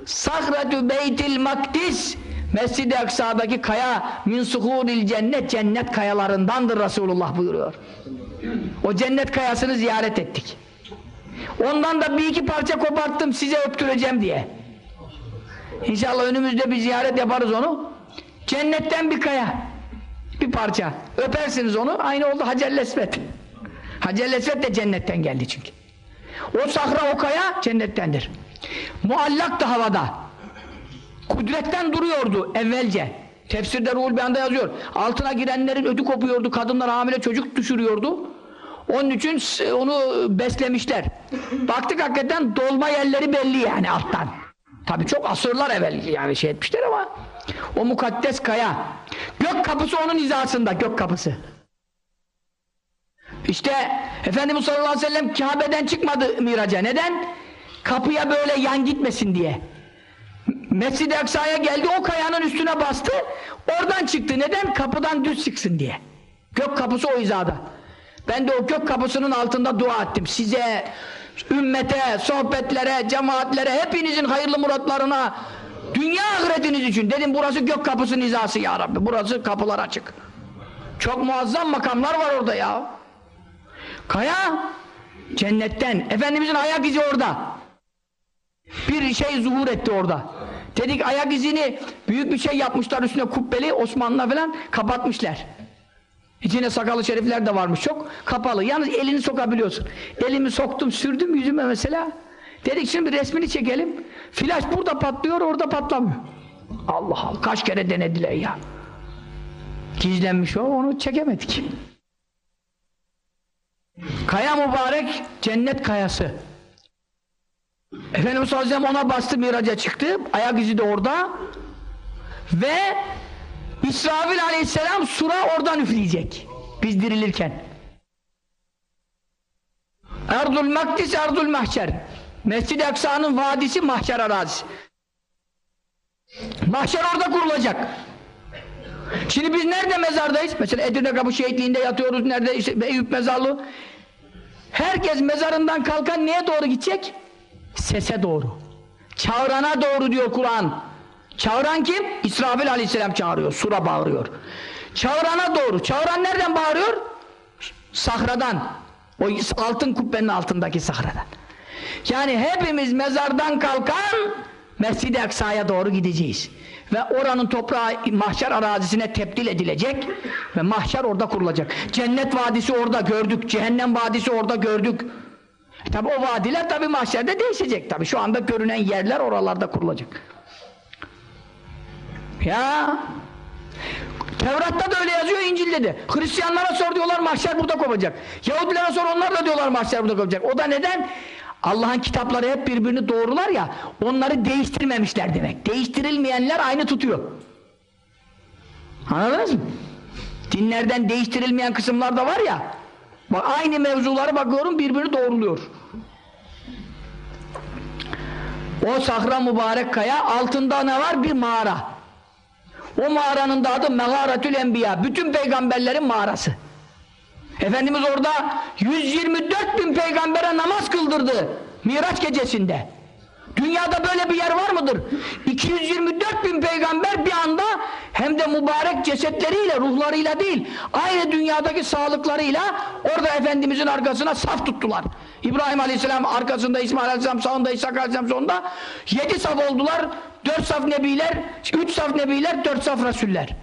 Sahratü beytil makdis Mescid-i Aksa'daki kaya min suhuril cennet cennet kayalarındandır Resulullah buyuruyor. O cennet kayasını ziyaret ettik. Ondan da bir iki parça koparttım size öptüreceğim diye. İnşallah önümüzde bir ziyaret yaparız onu. Cennetten bir kaya. Bir parça. Öpersiniz onu. Aynı oldu Hacer Lesvet. Hacer Lesvet de cennetten geldi çünkü. O sahra o kaya cennettendir. Muallak da havada. Kudretten duruyordu evvelce. Tefsirde Ruhul Beyan'da yazıyor. Altına girenlerin ödü kopuyordu. Kadınlar hamile çocuk düşürüyordu. Onun için onu beslemişler. Baktık hakikaten dolma yerleri belli yani alttan. Tabi çok asırlar evvel yani şey etmişler ama o mukaddes kaya. Gök kapısı onun hizasında gök kapısı. İşte Efendimiz sallallahu aleyhi ve sellem Kabe'den çıkmadı miraca. Neden? Kapıya böyle yan gitmesin diye. Mescid-i Aksa'ya geldi o kayanın üstüne bastı oradan çıktı. Neden? Kapıdan düz çıksın diye. Gök kapısı o hizada. Ben de o gök kapısının altında dua ettim. Size, ümmete, sohbetlere, cemaatlere, hepinizin hayırlı muratlarına, dünya ahiretiniz için. Dedim burası gök kapısının hizası ya Rabbi. Burası kapılar açık. Çok muazzam makamlar var orada ya. Kaya cennetten. Efendimizin ayak izi orada. Bir şey zuhur etti orada. Dedik ayak izini büyük bir şey yapmışlar üstüne kubbeli Osmanlı falan kapatmışlar. İçine sakalı şerifler de varmış çok. Kapalı. Yalnız elini sokabiliyorsun. Elimi soktum sürdüm yüzüme mesela. Dedik şimdi resmini çekelim. Flaş burada patlıyor orada patlamıyor. Allah Allah kaç kere denediler ya. Gizlenmiş o onu çekemedik. Kaya mübarek cennet kayası. Efendimiz sallallahu ona bastı miraca çıktı. Ayak izi de orada. Ve İsrafil aleyhisselam sura oradan üfleyecek. Biz dirilirken. Erdul Makdis, Erdul Mahşer. Mescid-i Aksa'nın vadisi mahşer arazisi. Mahşer orada kurulacak. Şimdi biz nerede mezardayız? Mesela Edirne Kapı Şehitliği'nde yatıyoruz. Nerede? İşte Eyüp Mezarlığı. Herkes mezarından kalkan neye doğru gidecek? Sese doğru. Çağırana doğru diyor Kur'an. Çağıran kim? İsrafil aleyhisselam çağırıyor. Sura bağırıyor. Çağırana doğru. Çağıran nereden bağırıyor? Sahradan. O altın kubbenin altındaki sahradan. Yani hepimiz mezardan kalkan Mescid-i Aksa'ya doğru gideceğiz. Ve oranın toprağı mahşer arazisine tebdil edilecek ve mahşer orada kurulacak. Cennet vadisi orada gördük. Cehennem vadisi orada gördük. Tabi o vadiler tabi mahşerde değişecek tabi. Şu anda görünen yerler oralarda kurulacak. Ya Tevrat'ta da öyle yazıyor İncil'de de. Hristiyanlara sor diyorlar mahşer burada kopacak. Yahudilere sor onlar da diyorlar mahşer burada kopacak. O da neden? Allah'ın kitapları hep birbirini doğrular ya onları değiştirmemişler demek. Değiştirilmeyenler aynı tutuyor. Anladınız mı? Dinlerden değiştirilmeyen kısımlar da var ya bak aynı mevzuları bakıyorum birbirini doğruluyor. O sahra mübarek kaya altında ne var? Bir mağara. O mağaranın da adı Megaretül Enbiya. Bütün peygamberlerin mağarası. Efendimiz orada 124 bin peygambere namaz kıldırdı. Miraç gecesinde. Dünyada böyle bir yer var mıdır? 224 bin peygamber bir anda hem de mübarek cesetleriyle, ruhlarıyla değil, aynı dünyadaki sağlıklarıyla orada Efendimizin arkasına saf tuttular. İbrahim Aleyhisselam arkasında, İsmail Aleyhisselam sağında, İshak Aleyhisselam sonunda yedi saf oldular, dört saf nebiler, üç saf nebiler, dört saf rasuller.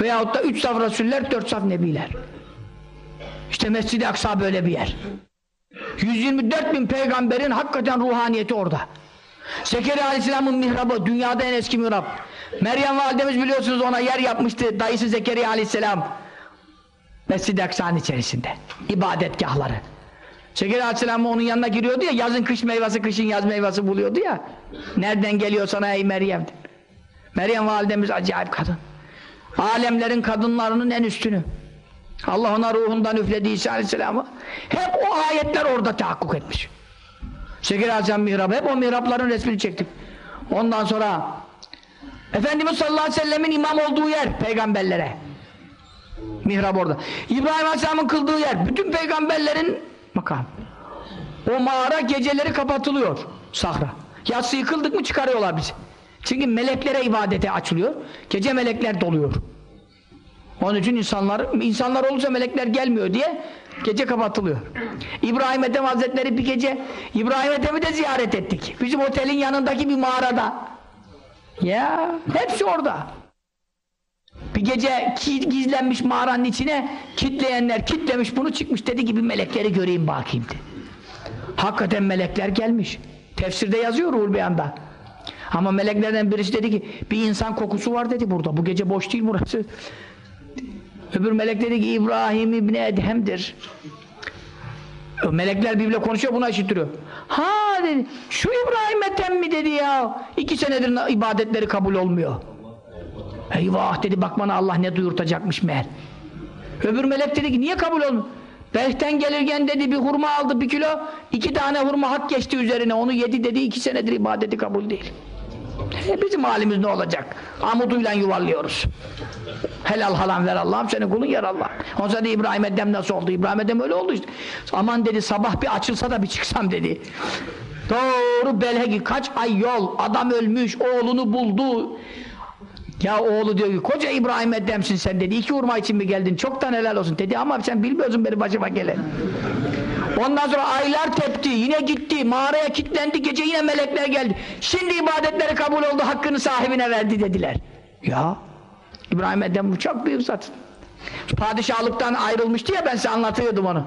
Veyahut da üç saf rasuller, dört saf nebiler. İşte Mescid-i Aksa böyle bir yer. 124 bin peygamberin hakikaten ruhaniyeti orada. Zekeriya Aleyhisselam'ın mihrabı, dünyada en eski mihrap. Meryem validemiz biliyorsunuz ona yer yapmıştı, dayısı Zekeriya Aleyhisselam. Mescid-i Aksa'nın içerisinde. ibadetgahları. Zekeriya Aleyhisselam onun yanına giriyordu ya, yazın kış meyvesi, kışın yaz meyvesi buluyordu ya. Nereden geliyor sana ey Meryem? Meryem validemiz acayip kadın. Alemlerin kadınlarının en üstünü. Allah ona ruhundan üfledi İsa Aleyhisselam'ı. Hep o ayetler orada tahakkuk etmiş. Şeker Aleyhisselam mihrabı. Hep o mihrapların resmini çektim. Ondan sonra Efendimiz sallallahu aleyhi ve sellemin imam olduğu yer peygamberlere. Mihrap orada. İbrahim Aleyhisselam'ın kıldığı yer. Bütün peygamberlerin makam. O mağara geceleri kapatılıyor. Sahra. Yatsıyı kıldık mı çıkarıyorlar bizi. Çünkü meleklere ibadete açılıyor. Gece melekler doluyor. Onun için insanlar, insanlar olursa melekler gelmiyor diye gece kapatılıyor. İbrahim Ethem Hazretleri bir gece İbrahim Ethem'i de ziyaret ettik. Bizim otelin yanındaki bir mağarada. Ya hepsi orada. Bir gece gizlenmiş mağaranın içine kitleyenler kitlemiş bunu çıkmış dedi gibi melekleri göreyim bakayım dedi. Hakikaten melekler gelmiş. Tefsirde yazıyor Ruhul Beyan'da. Ama meleklerden birisi dedi ki bir insan kokusu var dedi burada. Bu gece boş değil burası. Öbür melek dedi ki İbrahim İbni Edhem'dir. Melekler birbirle konuşuyor buna işittiriyor. Ha dedi şu İbrahim Ethem mi dedi ya. İki senedir ibadetleri kabul olmuyor. Eyvah dedi bak bana Allah ne duyurtacakmış meğer. Öbür melek dedi ki niye kabul olmuyor? Behten gelirken dedi bir hurma aldı bir kilo. iki tane hurma hak geçti üzerine onu yedi dedi iki senedir ibadeti kabul değil. E bizim halimiz ne olacak? Amuduyla yuvarlıyoruz. Helal halam ver Allah'ım senin kulun yer Allah. Ondan sonra İbrahim Edem nasıl oldu? İbrahim Edem öyle oldu işte. Aman dedi sabah bir açılsa da bir çıksam dedi. Doğru Belhegi kaç ay yol adam ölmüş oğlunu buldu. Ya oğlu diyor ki koca İbrahim Edem'sin sen dedi. İki hurma için mi geldin? Çoktan helal olsun dedi ama sen bilmiyorsun benim başıma gelen. Ondan sonra aylar tepti, yine gitti, mağaraya kilitlendi, gece yine melekler geldi. Şimdi ibadetleri kabul oldu, hakkını sahibine verdi dediler. Ya, İbrahim Edem bu çok büyük zat. Padişahlıktan ayrılmıştı ya ben size anlatıyordum onu.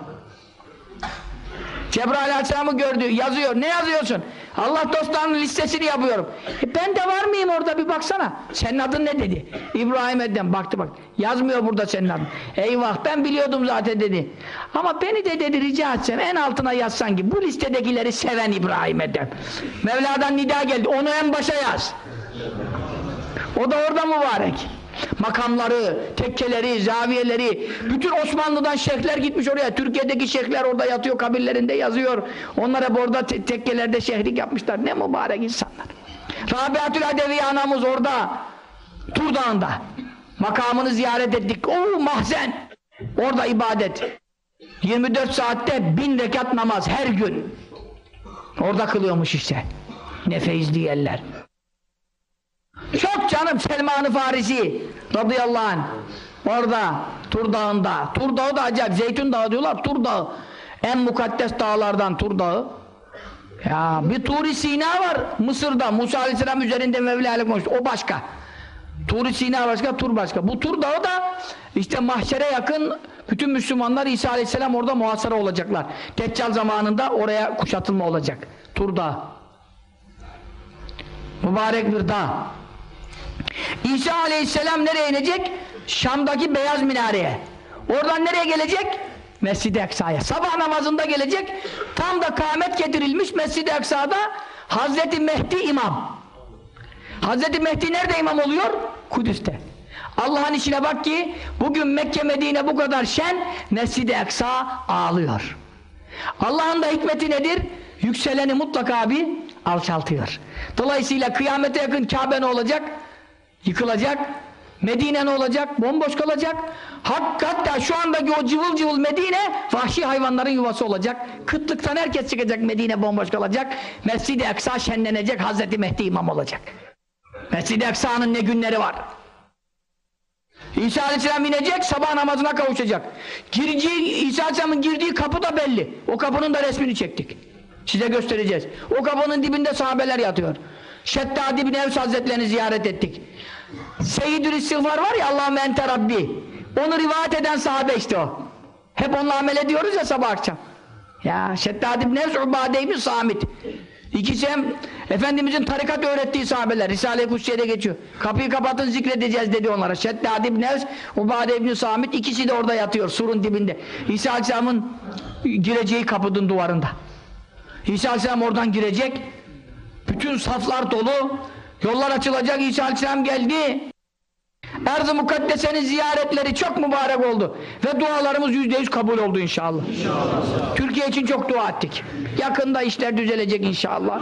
Cebrail Aleyhisselam'ı gördü, yazıyor. Ne yazıyorsun? Allah dostlarının listesini yapıyorum. E ben de var mıyım orada bir baksana. Senin adın ne dedi? İbrahim Edem baktı bak. Yazmıyor burada senin adın. Eyvah ben biliyordum zaten dedi. Ama beni de dedi rica etsem en altına yazsan ki bu listedekileri seven İbrahim Edem. Mevla'dan nida geldi. Onu en başa yaz. O da orada mübarek. Makamları, tekkeleri, zaviyeleri, bütün Osmanlı'dan şeyhler gitmiş oraya. Türkiye'deki şeyhler orada yatıyor, kabirlerinde yazıyor. Onlar hep orada te tekkelerde şehrik yapmışlar. Ne mübarek insanlar. Rabiatül Adevi anamız orada, Tur Dağı'nda. Makamını ziyaret ettik. Oo mahzen. Orada ibadet. 24 saatte bin rekat namaz her gün. Orada kılıyormuş işte. Ne feyizli yerler. Çok canım Selman-ı Farisi radıyallahu anh. Orada Tur Dağı'nda. Tur Dağı da acayip Zeytun Dağı diyorlar Tur Dağı. En mukaddes dağlardan Tur Dağı. Ya bir Turi Sina var Mısır'da Musa Aleyhisselam üzerinde Mevla ile konuştu o başka. Turi Sina başka Tur başka. Bu Tur Dağı da işte mahşere yakın bütün Müslümanlar İsa Aleyhisselam orada muhasara olacaklar. Deccal zamanında oraya kuşatılma olacak Tur Dağı. Mübarek bir dağ İsa aleyhisselam nereye inecek? Şam'daki beyaz minareye. Oradan nereye gelecek? Mescid-i Aksa'ya. Sabah namazında gelecek. Tam da kâmet getirilmiş Mescid-i Aksa'da Hazreti Mehdi imam. Hazreti Mehdi nerede imam oluyor? Kudüs'te. Allah'ın işine bak ki bugün Mekke Medine bu kadar şen Mescid-i Aksa ağlıyor. Allah'ın da hikmeti nedir? Yükseleni mutlaka bir alçaltıyor. Dolayısıyla kıyamete yakın Kabe ne olacak? Yıkılacak. Medine ne olacak? Bomboş kalacak. Hatta şu andaki o cıvıl cıvıl Medine vahşi hayvanların yuvası olacak. Kıtlıktan herkes çıkacak Medine bomboş kalacak. Mescid-i Aksa şenlenecek Hazreti Mehdi imam olacak. Mescid-i Aksa'nın ne günleri var. İsa Aleyhisselam inecek, sabah namazına kavuşacak. Gireceği, İsa Aleyhisselam'ın girdiği kapı da belli. O kapının da resmini çektik. Size göstereceğiz. O kapının dibinde sahabeler yatıyor. Şeddad İbni Evs Hazretlerini ziyaret ettik. Seyyidül İstiğfar var ya Allahümme ente Rabbi. Onu rivayet eden sahabe işte o. Hep onunla amel ediyoruz ya sabah akşam. Ya Şeddad İbni Evs Ubade İbni Samit. İkisi hem Efendimizin tarikat öğrettiği sahabeler. Risale-i Kutsiye'de geçiyor. Kapıyı kapatın zikredeceğiz dedi onlara. Şeddad İbni Evs, Ubade İbni Samit ikisi de orada yatıyor surun dibinde. İsa Aleyhisselam'ın gireceği kapının duvarında. İsa Aleyhisselam oradan girecek. Bütün saflar dolu. Yollar açılacak. İsa Aleyhisselam geldi. Erz-ı Mukaddese'nin ziyaretleri çok mübarek oldu. Ve dualarımız yüzde yüz kabul oldu inşallah. inşallah. Türkiye için çok dua ettik. Yakında işler düzelecek inşallah.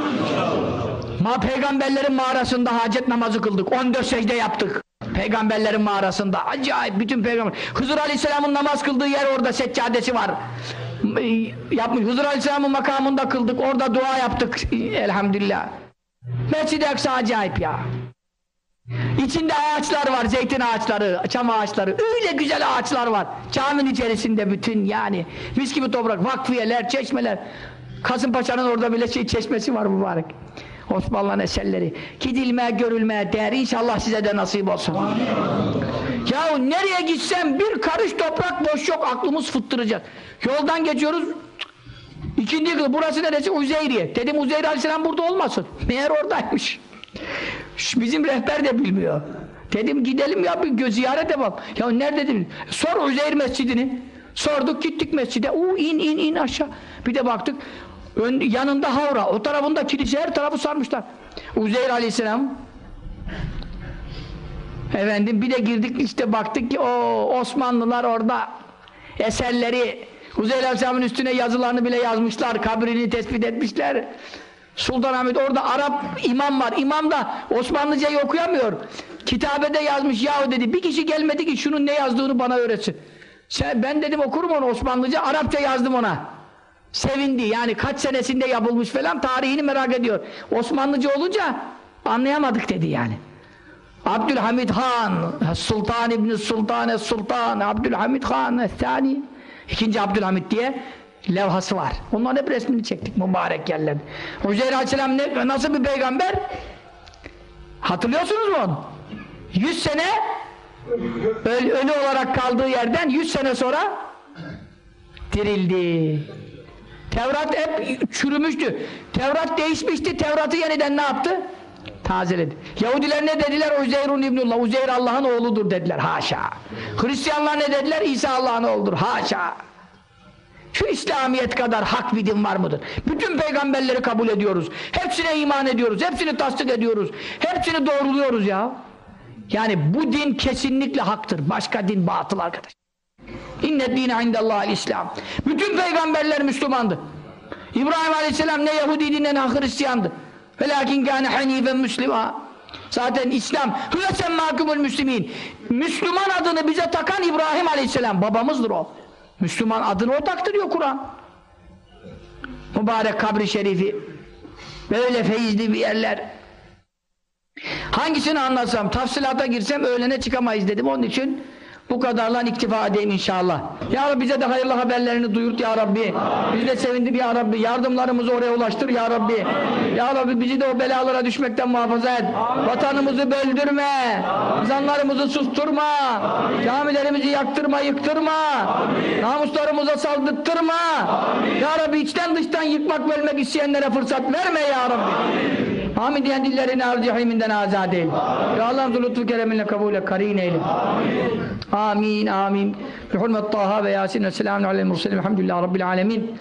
Ma peygamberlerin mağarasında hacet namazı kıldık. 14 secde yaptık. Peygamberlerin mağarasında. Acayip bütün peygamber. Hızır Aleyhisselam'ın namaz kıldığı yer orada seccadesi var. Yapmış. Hızır Aleyhisselam'ın makamında kıldık. Orada dua yaptık. Elhamdülillah. Mescid-i Aksa acayip ya. İçinde ağaçlar var, zeytin ağaçları, çam ağaçları, öyle güzel ağaçlar var. Caminin içerisinde bütün yani, mis gibi toprak, vakfiyeler, çeşmeler. Kasımpaşa'nın orada bile şey, çeşmesi var mübarek. Osmanlı'nın eserleri. Gidilmeye, görülmeye değer. İnşallah size de nasip olsun. Ya nereye gitsem bir karış toprak boş yok, aklımız fıttıracak. Yoldan geçiyoruz, İkinci kıl, burası neresi? Uzeyriye. Dedim Uzeyri Aleyhisselam burada olmasın. Meğer oradaymış. Bizim rehber de bilmiyor. Dedim gidelim ya bir göz ziyaret yapalım. Ya nerede dedim. Sor Üzeyir Mescidini. Sorduk gittik mescide. Uu in in in aşağı. Bir de baktık ön, yanında havra. O tarafında kilise her tarafı sarmışlar. Üzeyir Aleyhisselam Efendim bir de girdik işte baktık ki o Osmanlılar orada eserleri Kuzey Aleyhisselam'ın üstüne yazılarını bile yazmışlar. Kabrini tespit etmişler. Sultanahmet orada Arap imam var. İmam da Osmanlıcayı okuyamıyor. Kitabede yazmış yahu dedi. Bir kişi gelmedi ki şunun ne yazdığını bana öğretsin. Sen, ben dedim okurum onu Osmanlıca. Arapça yazdım ona. Sevindi. Yani kaç senesinde yapılmış falan tarihini merak ediyor. Osmanlıca olunca anlayamadık dedi yani. Abdülhamid Han, Sultan İbni Sultan Sultan, Abdülhamid Han Thani, ikinci Abdülhamid diye levhası var. Onların hep resmini çektik mübarek yerlerde. Hüzeyr Aleyhisselam ne, nasıl bir peygamber? Hatırlıyorsunuz mu onu? 100 sene ölü, ölü olarak kaldığı yerden 100 sene sonra dirildi. Tevrat hep çürümüştü. Tevrat değişmişti. Tevrat'ı yeniden ne yaptı? Tazeledi. Yahudiler ne dediler? Uzeyrun İbnullah. Uzeyr Allah'ın oğludur dediler. Haşa. Hristiyanlar ne dediler? İsa Allah'ın oğludur. Haşa. Şu İslamiyet kadar hak bir din var mıdır? Bütün peygamberleri kabul ediyoruz. Hepsine iman ediyoruz. Hepsini tasdik ediyoruz. Hepsini doğruluyoruz ya. Yani bu din kesinlikle haktır. Başka din batıl arkadaş. İnne dine indallahil İslam. Bütün peygamberler Müslümandı. İbrahim Aleyhisselam ne Yahudiydi ne Hristiyandı. Velakin kâne hanifen müslima. Zaten İslam hüve semmâkumul müslimin. Müslüman adını bize takan İbrahim Aleyhisselam. Babamızdır o. Müslüman adını o taktırıyor Kur'an. Mübarek kabri şerifi. Böyle feyizli bir yerler. Hangisini anlatsam, tafsilata girsem öğlene çıkamayız dedim. Onun için bu kadarla iktifa edeyim inşallah. Ya Rabbi bize de hayırlı haberlerini duyurt ya Rabbi. Bizi de sevindir ya Rabbi. Yardımlarımızı oraya ulaştır ya Rabbi. Ya Rabbi bizi de o belalara düşmekten muhafaza et. Vatanımızı böldürme. Zanlarımızı susturma. Camilerimizi yaktırma, yıktırma. Namuslarımıza saldırttırma. Ya Rabbi içten dıştan yıkmak bölmek isteyenlere fırsat verme ya Rabbi. Amin diyen dillerini harcihiminden azat eyle. Ya Allah'ım lütfu kereminle kabule karin eyle. Amin amin. Bi hurmet Taha ve Yasin ve selamun aleyhi murselim. Elhamdülillahi Rabbil alemin.